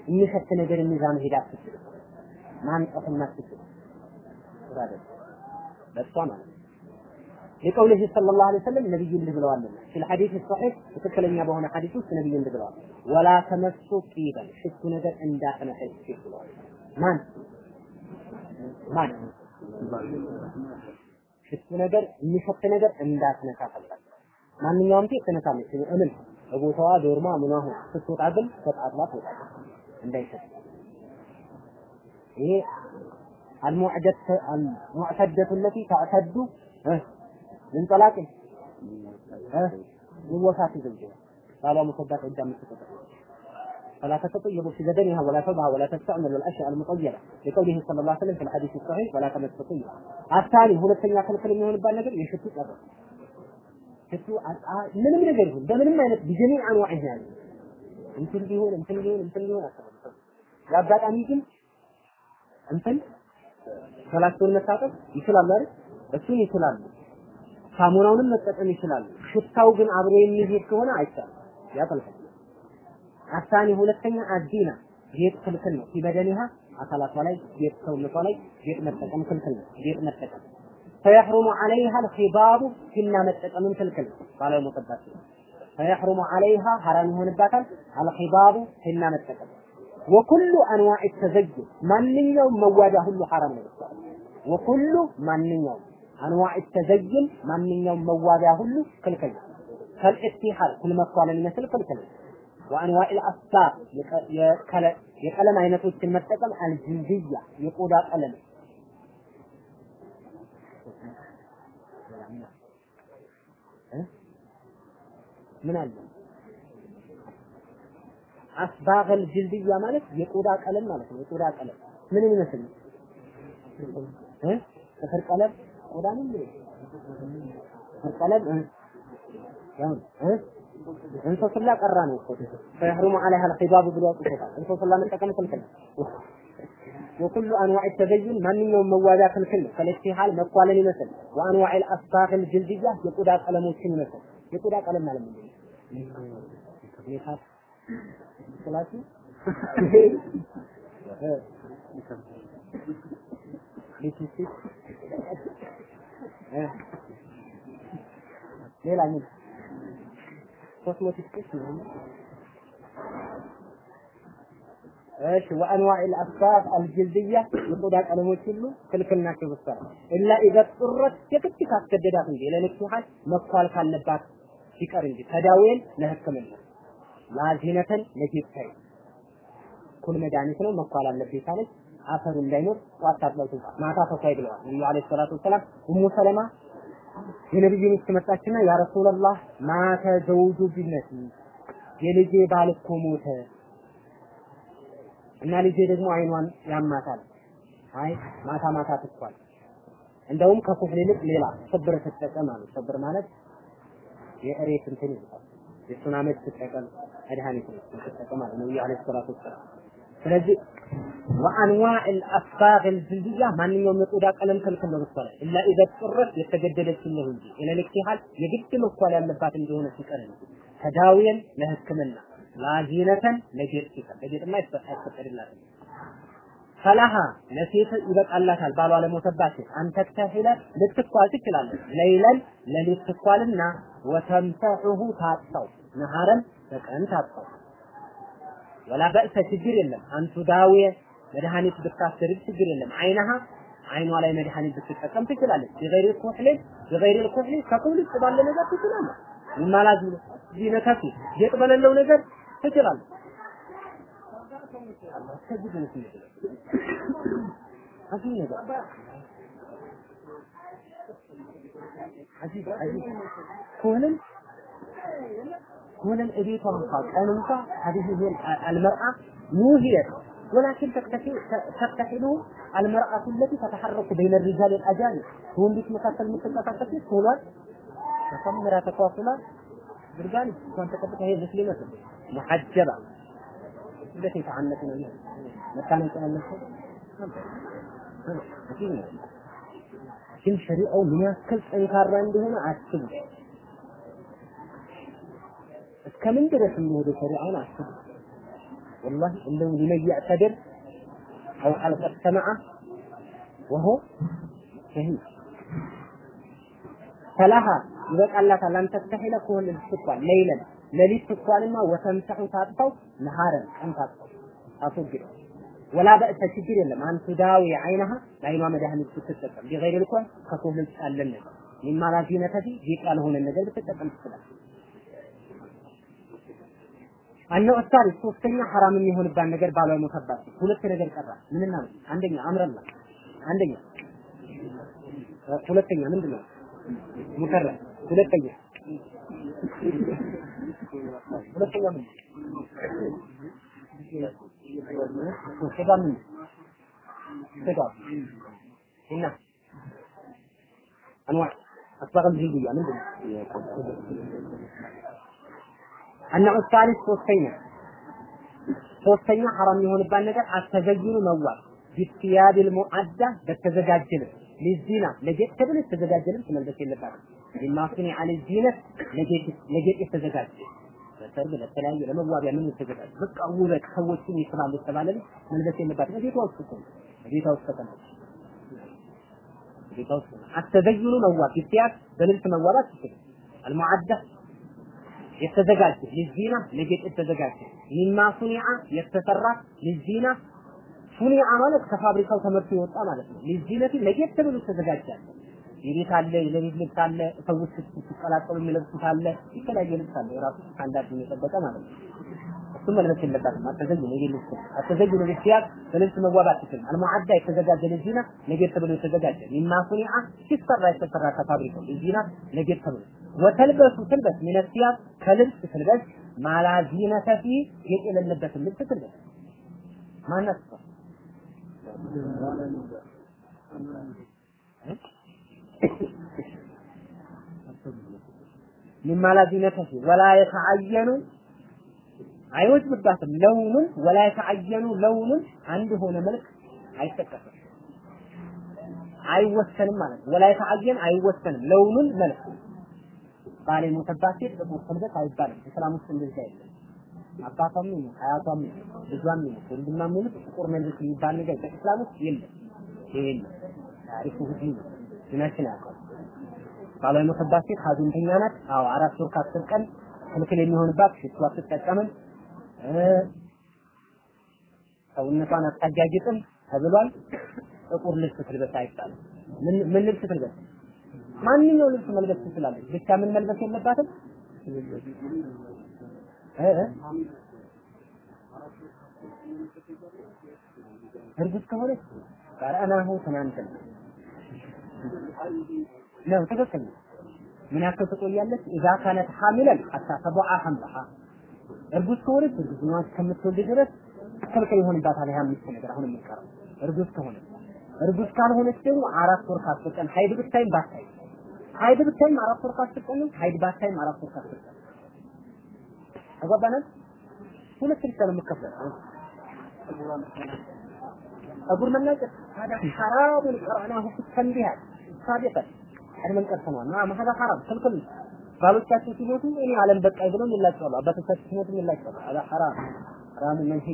የሚሸት ነገር የሚዛ መሄድ አትችልም። ማንጠፍም አትችልም። ራደል በሷ ማለት ነው። لقوله صلى الله عليه وسلم نبي እንዲህ ብለዋልና في الحديث الصحيح ትክክለኛ በሆነ ሐዲስ ውስጥ ነብዩ እንዲህ ብለዋል ولا تمسوا طيبا ሽቱ ነገር እንዳትነካሽ ብለዋል ማን ማን ሽቱ ነገር የሚሸት ነገር እንዳትነካ ተብሏል ማንኛውም ሴት ትነካለች እምን በቦታዋ ዶርማ ምን አሁን ስትወጣ ግን ተጣጥላ ትወጣለች እንዳይሸት ይሄ المعدة المعتدة التي تعتد اه من طلاق اه من وفاة زوجها قال مصدق عدة مستقبل فلا تتطيبوا في بدنها ولا تضع ولا تستعمل الاشياء المطيبه لقوله صلى الله عليه وسلم في الحديث الصحيح ولا تمس طيبا الثاني ሁለተኛ ክልክል የሚሆንባት ነገር የሽቱ ጨረር ሽቱ ምንም ነገር ይሁን በምንም አይነት ቢጀሚዕ አንዋዕ ያለ እንትን ቢሆን እንትን ቢሆን እንትን ቢሆን አሰበም የአጋጣሚ ግን እንትን ሰላቸውን መታጠብ ይችላሉ አይደል እሱን ይችላሉ ሳሙናውንም መጠቀም ይችላሉ ሽታው ግን አብሮ የሚሄድ ከሆነ አይቻልም ያጠልቃል አሳኒ ሁለተኛ አዲና ጌጥ ክልክል ነው ሲበደኒሃ አካላቷ ላይ ጌጥ ሰውነቷ ላይ ጌጥ መጠቀም ክልክል ነው ጌጥ መጠቀም فيحرم عليها الخضاب ፊና መጠቀምም ክልክል ነው ባለ ሙቀዳስ فيحرم عليها حرام ይሆንባታል الخضاب ፊና መጠቀም ወኩሉ አንዋዕ ተዘዩ ማንኛውም መዋዳ ሁሉ ሐራም ነው። ወኩሉ ማንኛውም አንዋዕ ተዘይን ማንኛውም መዋዳ ሁሉ ክልክል ከልእትሃር ኩል መኳለን ይመስል ክልክል ወአንዋዕ አልአስፋር የቀለም አይነቶችን መጠቀም አልጅንዝያ የቆዳ ቀለም። ምን አለ? አስባገል ጅልድያ ማለት የቆዳ ቀለም ማለት ነው። የቆዳ ቀለም ምን ይመስል እ ጥፍር ቀለም ቆዳ ምን ጥፍር ቀለም ያው እ እንሶስላ ቀራ ነው እኮ ፈይህሩሙ ዐለይሃ አልኺባብ ብሎ አውጥቶታል። እንሶስላ መጠቀም ክልክል ነው። ወኩሉ አንዋዕ ተዘዩን ማንኛውም መዋቢያ ክልክል ነው። ከልኢስቲሃል መኳለን ይመስል وأنواع الأصباغ الجلدية የቆዳ ቀለሞችን ይመስል የቆዳ ቀለም ማለት ምንድን ነው? ክላሱ ሌላ ምን ኮስሞቲክስ ቅስ ነው። እሺ وأنواع الأصباغ الجلدية የቆዳ ቀለሞች ሁሉ ክልክል ናቸው። ብቻ إلا إذا اضطرت የግድ ካስገደዳት እንጂ ለንጹሃን መኳል ካለባት ሲቀር እንጂ تداويا ለህክምና لا زينة ለጌጥ ኩል መድኃኒት ነው መኳል አለብኝ ካለች አፈሩ እንዳይኖር ጧት ትውጣ ማታ ተኳይ ብለዋል ነብዩ عليه الصلاة والسلام ኡሙ ሰለማ የነብዩ ሚስት መጣችና يا رسول الله مات زوج بنتي የልጄ ባል እኮ ሞተ እና ልጄ ደግሞ አይኗን ያማታል። አይ ማታ ማታ ትኳል እንደውም ከኩል ይልቅ ሌላ صبر ትጠቀም አሉ። صبر ማለት የእሬት እንትን ይባላል የሱን አመድ ስትጠቀም መድኃኒት ስትጠቀም አለ ነብዩ عليه الصلاة والسلام። ስለዚህ وأنواع الأصباغ الجلدية ማንኛውም የቆዳ ቀለም ክልክል ነው ብትባል إلا إذا اضطرت ነው እንጂ إلى الاكتحال የግድ መኳል ያለባት እንደሆነ ሲቀር ነው። ተዳዊን ለህክምና ላዚነተን ለጌጥ ሲቀር ለጌጥማ አይፈቀድላትም። ፈላሃ ለሴት ይበቃላታል ባሏ ለሞተባት አንተ ተህለ ልትኳል ትችላለች። ለይለን ለሊት ትኳልና ወተምሰሑሁ ታጥተው ነሃረን በቀን ታጥተው ወላ በእሰ ችግር የለም። አንቱ ዳዊየ መድኃኒት ብታስደርግ ችግር የለም። አይነሃ አይኗ ላይ መድኃኒት ብትጠቀም ትችላለች። በገይሪ ኩሕል በገይሪ ኩሕል ከኩል ባለ ነገር ትችላለች። ይማላዝ ዚነተፊ ጌጥ በሌለው ነገር ትችላለች። ከዚህ ግን عجيب عجيب. إبي توقعت أنا هذه هي المرأة موهية. ولكن تقتحمه المرأة التي تتحرك بين الرجال الأجانب. هم بيت مكاسل متنقطعت كولات مصمرة تواصلات برجال كانت تقطع هي مسلمة. محجبة. التي تعنتنا بها مكان أنت أنت ግን ሸሪዓው ምን ያክል ጠንካራ እንደሆነ አስቡ። እስከምን ድረስ እንደሆነ ሸሪዓውን አስቡ። ወላሂ እንደው ሊመን ያዕተድር አው ሐልቀ ሰማዓ ወሆ ሸሂድ ሰላሃ ይበቃላታል። አንተ ተስተሒለ ከሆነ ልትኳል ለይለን ሌሊት ትኳልማ ወተምሰሑ ታጥፈው ነሃረን ቀን ታጥፈው አስወግደው ወላ በእሰ ችግር የለም። አንቱ ዳዊ አይነሃ ለአይኗ መድኃኒት ብትጠቀም ቢገይር ከሶህ ልብስ ያለን ነገር ሚማላ ዚነተፊ ጌጥ ያልሆነ ነገር ብትጠቀም ትችላል። አነው እሳሪ ሶስተኛ ሐራም የሚሆንባት ነገር ባሏ ሞተባት ሁለት ነገር ቀራ። ምንና ነው? አንደኛ አምረላ አንደኛ ሁለተኛ ምንድን ነው? ሙከራ ሁለተኛ ሁለተኛ ምን ስጋ ምን ስጋ እና አንዋዕ አስባቀም ዝልያ ምንድን አናዑ ሳሊስ ሶስተኛ ሶስተኛ ሐራም የሆነባት ነገር አተዘይኑ መዋብ ቢትያቢል ሙአዳ በተዘጋጀ ለዚና ለጌጥ ተብሎ የተዘጋጀ ልብስ የለባትም ሊማሱኒ አለ ዚነት ለጌጥ የተዘጋጀ ለሰርግ ለተለያየ ለመዋቢያ ምን የተዘጋጀ በቃ ውበት ሰዎችን ይስባል የተባለ መልበስ የለባትም። ቤቷ ውስጥ እኮ ቤቷ ውስጥ ተቀመጠ ቤቷ ውስጥ አተዘይኑ መዋብ ቢትያብ በልብስ መዋባት ትችላል። አልሙዓዳ የተዘጋጀ ሊዚና ለጌጥ የተዘጋጀ ሚማ ሱኒዓ የተሰራ ሊዚና ሱኒዓ ማለት ከፋብሪካው ተመርቶ የወጣ ማለት ነው። ሊዚነቲ ለጌጥ ተብሎ ተዘጋጃለ። የቤት አለ፣ የሌሊት ልብስ አለ፣ ሰዎች ሲቀላቀሉ የሚለብሱት አለ፣ የተለያየ ልብስ አለ። የራሱ ስታንዳርዱን የጠበቀ ማለት ነው። እሱ መልበስ የለባትም። አተዘይኑ የጌጥ ልብስ አተዘይኑ ልብስያት በልብስ መዋባት ትችል አልሙዓዳ የተዘጋጀ ሊዚና ለጌጥ ተብሎ የተዘጋጀ ሚማ ሱኒዓ ሲሰራ የተሰራ ከፋብሪካው ሊዚና ለጌጥ ተብሎ ወተልበሱ ትልበስ ሚነ ሲያብ ከልብስ ትልበስ ማላ ዚነተ ፊ ጌጥ የሌለበትን ልብስ ትልበስ ማናት ላ ዚነተ ፊ ወላ የተዓየኑ አይወጅብባትም ለውኑን ወላ የተዓየኑ ለውኑን አንድ ሆነ መልክ አይጠቀስም አይወሰንም ማለት ነው። ወላ የተዓየን አይወሰንም ለውኑን መልክ ባል የሞተባት ሴት ጥቁር ትልበስ አይባልም። እስላም ውስጥ እንደዚህ አይደለም። አባቷም ይሁን አያቷም ይሁን ልጇም ይሁን ወንድሟም ይሁን ጥቁር መልበስ የሚባል ነገር በእስላም ውስጥ የለም። ይሄ የለም። ታሪኩ ህግ ነው። ዝናችን ያውቃል። ባሏ የሞተባት ሴት ሀዘንተኛ ናት። አዎ አራት ወር ከአስር ቀን ክልክል የሚሆንባት ሽቱ አትጠቀምም፣ ሰውነቷን አታጋግጥም ተብሏል። ጥቁር ልብስ ትልበስ አይባልም። ምን ልብስ ትልበስ? ማንኛው ልብስ መልበስ ትችላለች። ብቻ ምን መልበስ የለባትም? እርጉዝ ከሆነች ቀረአናሁ ትናንትና ነው ትክክል ነው። ምን ያክል ትቆያለች? ኢዛ ካነት ሐሚለን ሐታ ተበዓ ሐምለሃ እርጉዝ ከሆነች እርጉዝና እስከምትወልድ ድረስ ከልከል ይሆንባታል። ይሄ አምስት ነገር አሁን የሚቀረው እርጉዝ ከሆነች እርጉዝ ካልሆነች ደግሞ አራት ወር ከአስር ቀን ሀይድ ብታይም ባታይም ሀይድ ብታይም አራት ወር ከአስር ቀን ሀይድ ባታይም አራት ወር ከአስር ቀን ተጓባናል። ሁለት ብቻ ነው የምከፍለው። ጸጉር መላጨት ታዲያ ሐራሙን ቀረናሁ ተንቢሃል ሳቢቀን ቀድመን ቀርተነዋል። ና ሀዛ ሐራም ክልክል ነው። ባሎቻቸው ሲሞቱ እኔ አለም በቃኝ ብለው ይላቸዋሉ። አባቶቻቸው ሲሞቱ ይላቸዋሉ። ሀዛ ሐራም ሐራም መንሂ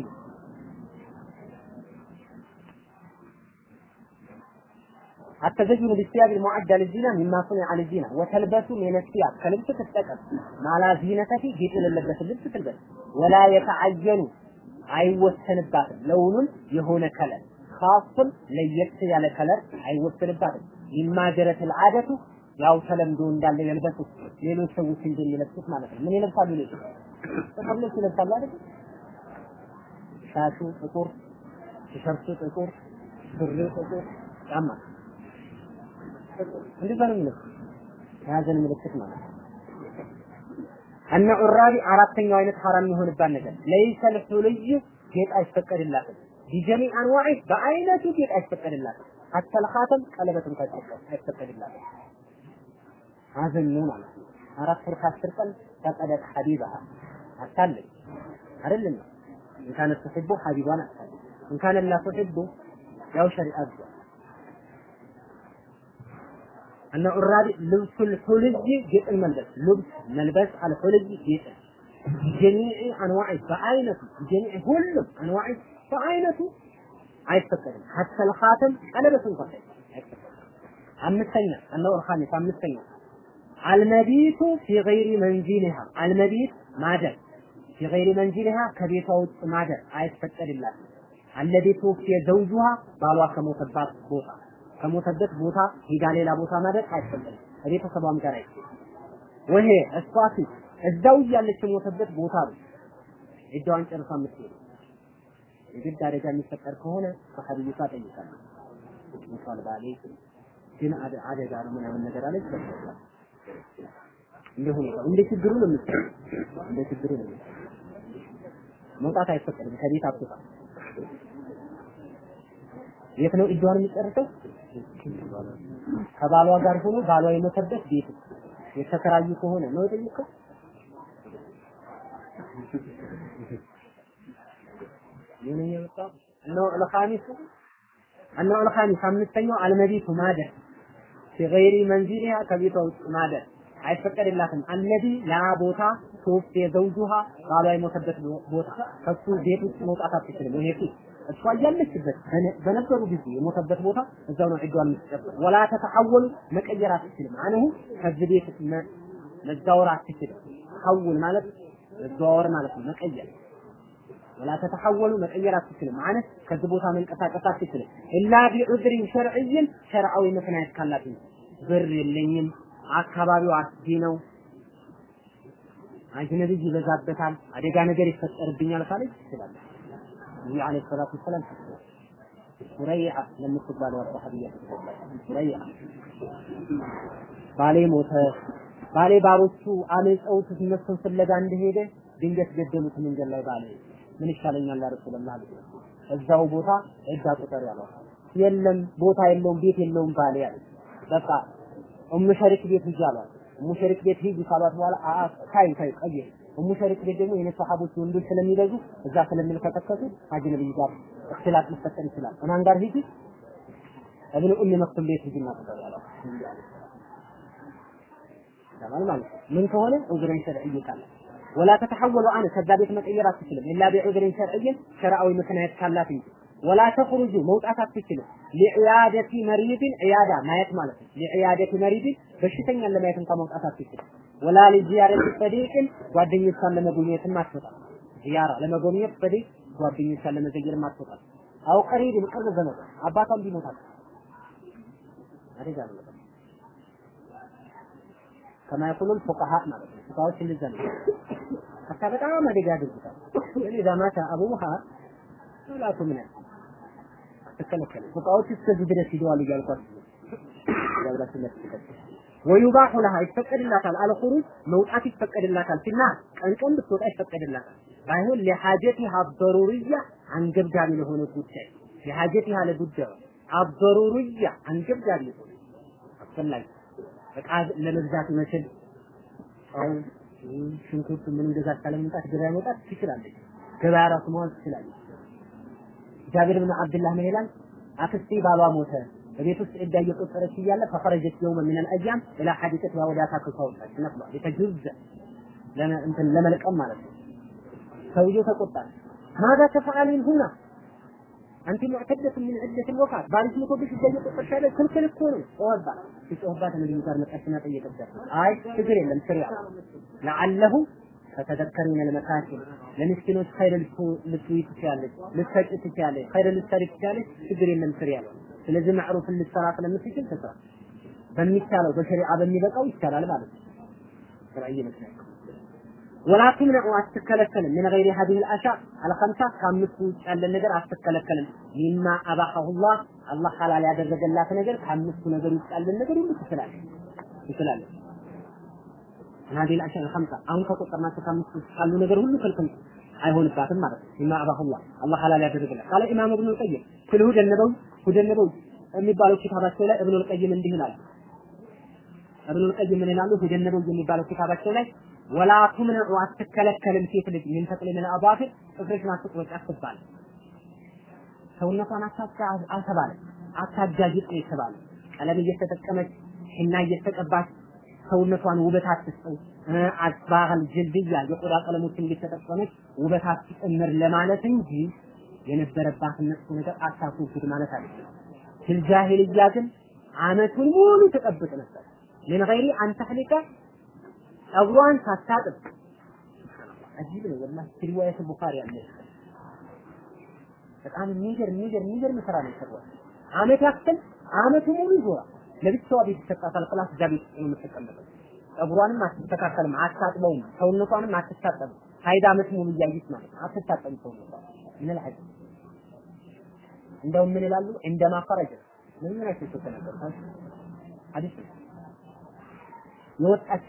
التزين بالثياب المعدة للزنا مما صنع للزنا وتلبس من الثياب كلبس تتقم ما لا زينة في جيت للبس اللبس تلبس ولا يتعين አይወሰንባትም ለውኑን የሆነ ከለር ካፍን ለየት ያለ ከለር አይወሰንባትም ይማጀረት አደቱ ያው ተለምዶ እንዳለ የልበሱት ሌሎች ሰዎች እንደሚለብሱት ማለት ነው። ምን ይለብሳሉ? ሌሎች ጥቁር ልብስ ይለብሳሉ አይደል? ሻሹ ጥቁር፣ ቲሸርቱ ጥቁር፣ ሱሪው ጥቁር፣ ጫማ እንደዛ ነው የሚለብሱት። የሀዘን ምልክት ማለት ነው። እነ ዑራቢ አራተኛው አይነት ሐራም የሆንባት ነገር ለይሰል ሑልይ ጌጥ አይፈቀድላትም። ቢጀሚዕ አንዋዒ በአይነቱ ጌጥ አይፈቀድላትም። ሀተል ኻተም ቀለበት እንኳን አይፈቀድላትም። ሀዘን ነው ማለት ነው። አራት ወር ከአስር ቀን ፈቀደት ሐቢባሃ። አታለች። አይደለም። እንካነ ትሕቡ ሐቢባን አታለች። እንካነ ላ ትሕቡ ያው ሸሪዓ እነ ዑራቢ ልብሱል ሁልይ ጌጥን መልበስ ልብስ መልበስ አልሁልይ ጌጥን ጀሚዕ አንዋዕ በአይነቱ ጀሚዕ ሁሉም አንዋዕ በአይነቱ አይፈቀድም። ሐታ ልኻተም ቀለበት እንኳን አምስተኛ እነው ኻሚስ አምስተኛ አልመቢቱ ፊ ገይሪ መንዚሊሃ አልመቢት ማደር ፊ ገይሪ መንዚሊሃ ከቤቷ ውጭ ማደር አይፈቀድላትም። አለዚ ቱወፊየ ዘውጁሃ ባሏ ከሞተባት ቦታ ከሞተበት ቦታ ሄዳ ሌላ ቦታ ማደር አይፈቀድም። ከቤተሰቧም ጋር አይፈቀድም። ወሄ እሷ እዛው እያለች የሞተበት ቦታ ነው እጇን ጨርሳ የምትሄደው የግድ አደጋ የሚፈጠር ከሆነ ሰሐቢይቷ ጠይቃለች። ሞቷል ባሌ ግን አደጋ ነው ምናምን ነገር አለች። ተፈጠረ እንደ ሁኔታው እንደ ችግሩ ነው የምትሰራው። እንደ ችግሩ ነው መውጣት አይፈቀድም። ከቤት አትወጣ። የት ነው እጇን የሚጨርሰው? ከባሏ ጋር ሆኖ ባሏ የሞተበት ቤት የተከራዩ ከሆነ ነው የጠየቀው። ምን የመጣው እነሆ ለኻሚሱ እነሆ ለኻሚስ አምስተኛው አልመቢቱ ማደር ፊ ገይሪ መንዚሊሃ ከቤቷ ውጭ ማደር አይፈቀድላትም። አለዚ ያ ቦታ ሶስት የዘውጁሃ ባሏ የሞተበት ቦታ ከሱ ቤት ውስጥ መውጣት አትችልም። ይሄ እሷ እያለችበት በነበሩ ጊዜ የሞተበት ቦታ እዛው ነው ዒዷን የምትጨብጥ። ወላ ተተሐወሉ መቀየር አትችልም። አንሁ ከዚህ ቤት መዛወር አትችልም። ተሐውል ማለት መዘዋወር ማለት ነው፣ መቀየር ወላ ተተሐወሉ መቀየር አትችልም ማለት ከዚህ ቦታ መንቀሳቀስ አትችልም። ኢላ ቢዑድሪን ሸርዕይን ሸርዓዊ ምክንያት ካላት ብር የለኝም፣ አካባቢው አስጊ ነው፣ አጅነቢይ ይበዛበታል፣ አደጋ ነገር ይፈጠርብኛል ካለች ትችላለች። ነብዩ አለይሂ ሰላቱ ወሰላም ሱረይዓ ለምትባለው ሰሐቢያ ሱረይዓ ባሌ ሞተ፣ ባሌ ባሮቹ አመፀውት እነሱን ፍለጋ እንደሄደ ድንገት ገደሉት መንገድ ላይ ባሌ ምን ይሻለኛል ያ ረሱላህ እዛው ቦታ እዳ ቁጥር ያለው የለም ቦታ የለውም ቤት የለውም ባሌ ያለ። በቃ ኡሙ ሸሪክ ቤት ሂጂ አሏት። ኡሙ ቤት ሂጂ ካሏት በኋላ አ ታይ ታይ ቀየር ኡሙ ቤት ደግሞ የኔ ሰሃቦች ወንዶች ስለሚበዙ እዛ ስለሚልከተከቱ أجنبي ጋር اختلاط ሊፈጠር ይችላል። እናን ጋር ሂጂ? እብኑ ኡሚ መክቱም ቤት ሂጂና ቁጥር ያሏት ማለት ምን ከሆነ عذر شرعي ካለ ولا تتحول عن ከዛ ቤት መቀየር አትችልም። إلا بعذر شرعي ሸርዓዊ ምክንያት ካላት እንጂ። ولا تخرج መውጣት አትችልም። ሊዕያደቲ መሪድን ዕያዳ ማየት ማለት ነው። ሊዕያደቲ መሪድን በሽተኛን ለማየት እንኳን መውጣት አትችልም። ወላ ሊዚያረቲ ሰዲቅን ጓደኞቿን ለመጎብኘትም አትወጣም። ዚያራ ለመጎብኘት ሰዲቅ ጓደኞቿን ለመዘየርም አትወጣም። አው ቀሪብን ቅርብ ዘመድ አባቷም ቢሞታል አደጋ ከማ የቁሉል ፉቀሃ ማለት ነው። ፉቃዎች እንደዛ ነው ሀታ በጣም አደጋ ያደርጉታል ግን ኢዛ ማተ አቡሃ ላቱ ምን አትከለከልም ፉቃዎች እስከዚህ ድረስ ሂደዋል እያልኳችሁ ተከተል ወዩባሁ ለሃ ይፈቀድላታል። አልኹሩጅ መውጣት ይፈቀድላታል። ሲና ቀን ብትወጣ ይፈቀድላታል። ባይሆን ለሐጀቲሃ አበሩርያ አንገብጋቢ ለሆነ ጉዳይ ለሐጀቲሃ ለጉዳዩ አበሩርያ አንገብጋቢ ለሆነ አስፈላጊ እቃ ለመግዛት ይመስል ጨው፣ ሽንኩርት ምን ገዛት ካለመምጣት ገበያ መውጣት ትችላለች። ገበያ ራሱ መዋል ትችላለች። ጃቢር ብን አብድላህ ምን ይላል? አክስቴ ባሏ ሞተ በቤት ውስጥ ዕዳ እየቆጠረች እያለ ፈኸረጀት የውመ ሚን አልአያም ኢላ ሐዲቀት ወደ አታክልቷ ወጣች ነፍሏ የተጁዝ እንትን ለመልቀም ማለት ነው። ሰውየው ተቆጣ። ማዛ ተፈዓሊን ሁና አንቲ ሙዕተደት ምን ዒደት ልወፋት ባልሽ ሞቶብሽ እዛ እየቆጠርሽ ያለ ክልክል እኮ ነው። ጮኸባት ሲጮህባት ነብዩ ጋር መጣችና ጠየቀቻት። አይ ችግር የለም ስሪ አለ። لعلك تذكرين للمساكين ለምስኪኖች خير ልትይ ትችያለሽ፣ ልትሰጪ ትችያለሽ፣ خير ልትሰሪ ትችያለሽ፣ ችግር የለም ስሪ አለ። ስለዚህ معروف ን ልትሰራ ስለምትችል ትስራ። በሚቻለው በሸሪዓ በሚበቃው ይቻላል ማለት ነው። شرعي ምክንያት ولا تمنع አትከለከልም من غير هذه الأشياء الخمسة ከአምስቱ ውጭ ያለን ነገር አትከለከልም ሚማ አባሐሁላህ አላህ ሐላል ያደረገላት ነገር ከአምስቱ ነገር ውጭ ያለን ነገር ሁሉ ትችላለች ትችላለች ልአሻ አልኸምሳ አሁን ከቁጥርናቸው ከአምስቱ ውጭ ያሉ ነገር ሁሉ ክልክል አይሆንባትም ማለት ነው። ሚማ አባሐሁላህ አላህ ሐላል ያደረገላት ቃለ ኢማም እብኑ ልቀይም ፊል ሁደን ነበዊ ሁደን ነበዊ የሚባለው ኪታባቸው ላይ እብኑ ልቀይም እንዲህ ይላል። እብኑ ልቀይም ምን ይላሉ? ነበዊ የሚባለው ኪታባቸው ላይ ወላ ቱምነዑ አትከለከልም ሴት ልጅ ምን ተቅሊ ምን አባፊር ጥፍርሽን አትቁረጭ አትባል ሰውነቷን አታጋ አልተባለ አታጋጊጥ ነው የተባለ ቀለም እየተጠቀመች ሒና እየተቀባች ሰውነቷን ውበት አትስጠው። አስባል ጅልድያ የቆዳ ቀለሞችን እየተጠቀመች ውበት አትጨምር ለማለት እንጂ የነበረባትን መጥፎ ነገር አታስወግድ ማለት አይደለም። ፊልጃሂልያ ግን አመቱን ሙሉ ትጠብቅ ነበር። ምን ገይሪ አንተ ሐሊቃ ጸጉሯን ሳታጥብ አጂብ ነው ወላሂ ሪዋየት ቡኻሪ ያለ በጣም የሚገርም የሚገርም የሚገርም ስራ ነው የሰራው። አመት ያክል አመቱ ሙሉ ይዞራል። ለብቻዋ ቤት ይሰጣታል። ክላስ እዛ ቤት ነው የምትቀመጠው። ጸጉሯንም አትስተካከልም፣ አታጥበውም፣ ሰውነቷንም አትታጠብም። ሀይድ አመት ሙሉ እያየች ማለት አትታጠብም ሰውነቷ ምን ልሐጅ እንደውም ምን ይላሉ እንደማ ፈረጀ ምን ምን አይነት ተነገር ሐዲስ የወጣች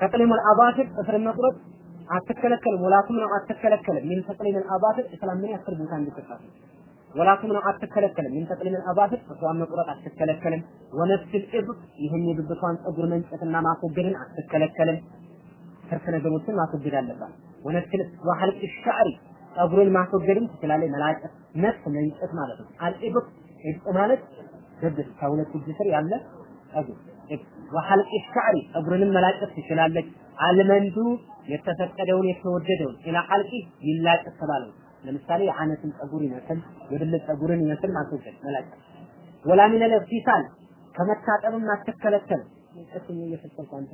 ተቅሊሙል አባትር ጥፍርን መቁረጥ አትከለከልም። ወላኩም ነው አትከለከልም። ምን ተቅሊሙል አባትር እስላም ምን ያክል ቦታ እንድትሰጣት ወላኩም ነው አትከለከልም። ምን ተቅሊሙል አባትር ጥፍሯን መቁረጥ አትከለከልም። ወነፍስል ኢብጥ ይህን የብብቷን ፀጉር መንጨትና ማስወገድን አትከለከልም። ትርፍ ነገሮችን ማስወገድ አለባት። ወነፍስል ወሐልቅ ሻዕሪ ፀጉርን ማስወገድም ትችላለች። መላጨት ነፍስ መንጨት ማለት ነው። አልኢብጥ ኢብጥ ማለት ብብት ከሁለት እጅ ስር ያለ ፀጉር ወሐልቅ ሻዕሪ ፀጉርንም መላጨት ትችላለች። አልመንዱ የተፈቀደውን የተወደደውን ኢላ ሐልቂ ይላጭ ተባለው። ለምሳሌ የአነትን ፀጉር ይመስል የብልት ፀጉርን ይመስል ማስወገድ መላጨት። ወላ ሚን አልኢግቲሳል ከመታጠብም አትከለከል። እሱም እየፈሰልኩ አንተ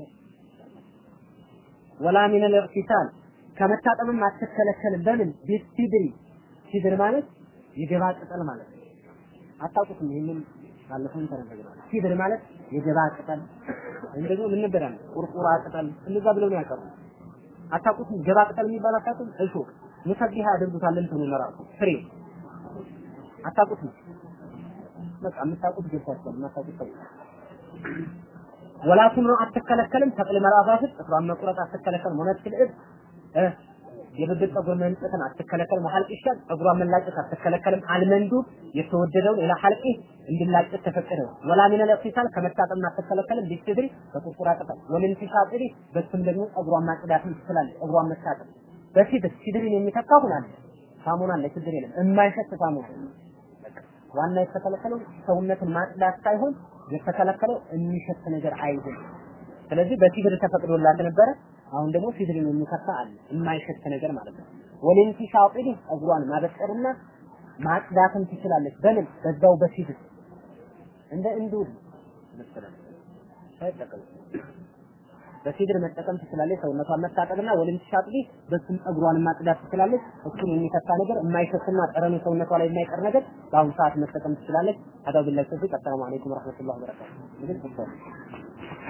ወላ ሚን አልኢግቲሳል ከመታጠብም አትከለከልም። በምን ቢሲድሪ ሲድር ማለት የገባ ቅጠል ማለት አታውቁትም? ይሄንን ባለፈው ተነግሯል። ሲድር ማለት የገባ ቅጠል ወይም ደግሞ ምን ነበር ያለው? ቁርቁራ ቅጠል እንደዛ ብለው ነው ያቀርቡ። አታውቁትም? ገባ ቅጠል የሚባል አታውቁም? እሾ ሙሰቢሃ ያደርጉታል እንትኑ ለራሱ ፍሬ አታውቁትም? በቃ የምታውቁት ገብታችኋል። የማታውቁት ሰው ወላቱም ነው አትከለከልም። ተቅል መራፋት ጥፍሯን መቁረጥ አትከለከልም። ሆነት ልዕብ የብብት ፀጉር መንጨትን አትከለከልም። ወሐልቅ ይሻል ፀጉሯን መላጨት አትከለከልም። አልመንዱ የተወደደውን ኢላ ሐልቂ እንዲላጨት ተፈቀደው። ወላ ሚን አልኢግቲሳል ከመታጠብ አትከለከልም። ቢስድሪ በቁርቁራ ቅጠል ወለንቲሻጥሪ በስም ደግሞ ፀጉሯን ማጽዳትም ትችላለች። ፀጉሯን መታጠብ በሲድር ሲድርን የሚተካ ሁናለ ሳሙና አለ ችግር የለም። የማይሸት ሳሙና ዋና የተከለከለው ሰውነትን ማጽዳት ሳይሆን የተከለከለው የሚሸት ነገር አይሁን። ስለዚህ በሲድር ተፈቅዶላት ነበረ። አሁን ደግሞ ሲድርን የሚተካ አለ የማይሸት ነገር ማለት ነው። ወለንቲሻጥሪ ፀጉሯን ማበጠርና ማጽዳትም ትችላለች። በምን በዛው በሲድር እንደ እንዱድ መሰለህ ሳይጠቀም በሲድር መጠቀም ትችላለች። ሰውነቷን መታጠብና ወለም ትሻጥቢ በሱም ፀጉሯን ማጽዳት ትችላለች። እሱን የሚተካ ነገር የማይሸትና ጠረኑ ሰውነቷ ላይ የማይቀር ነገር በአሁኑ ሰዓት መጠቀም ትችላለች። ተዚህ ቀጠለ አለይኩም ወራህመቱላሂ ወበረካቱ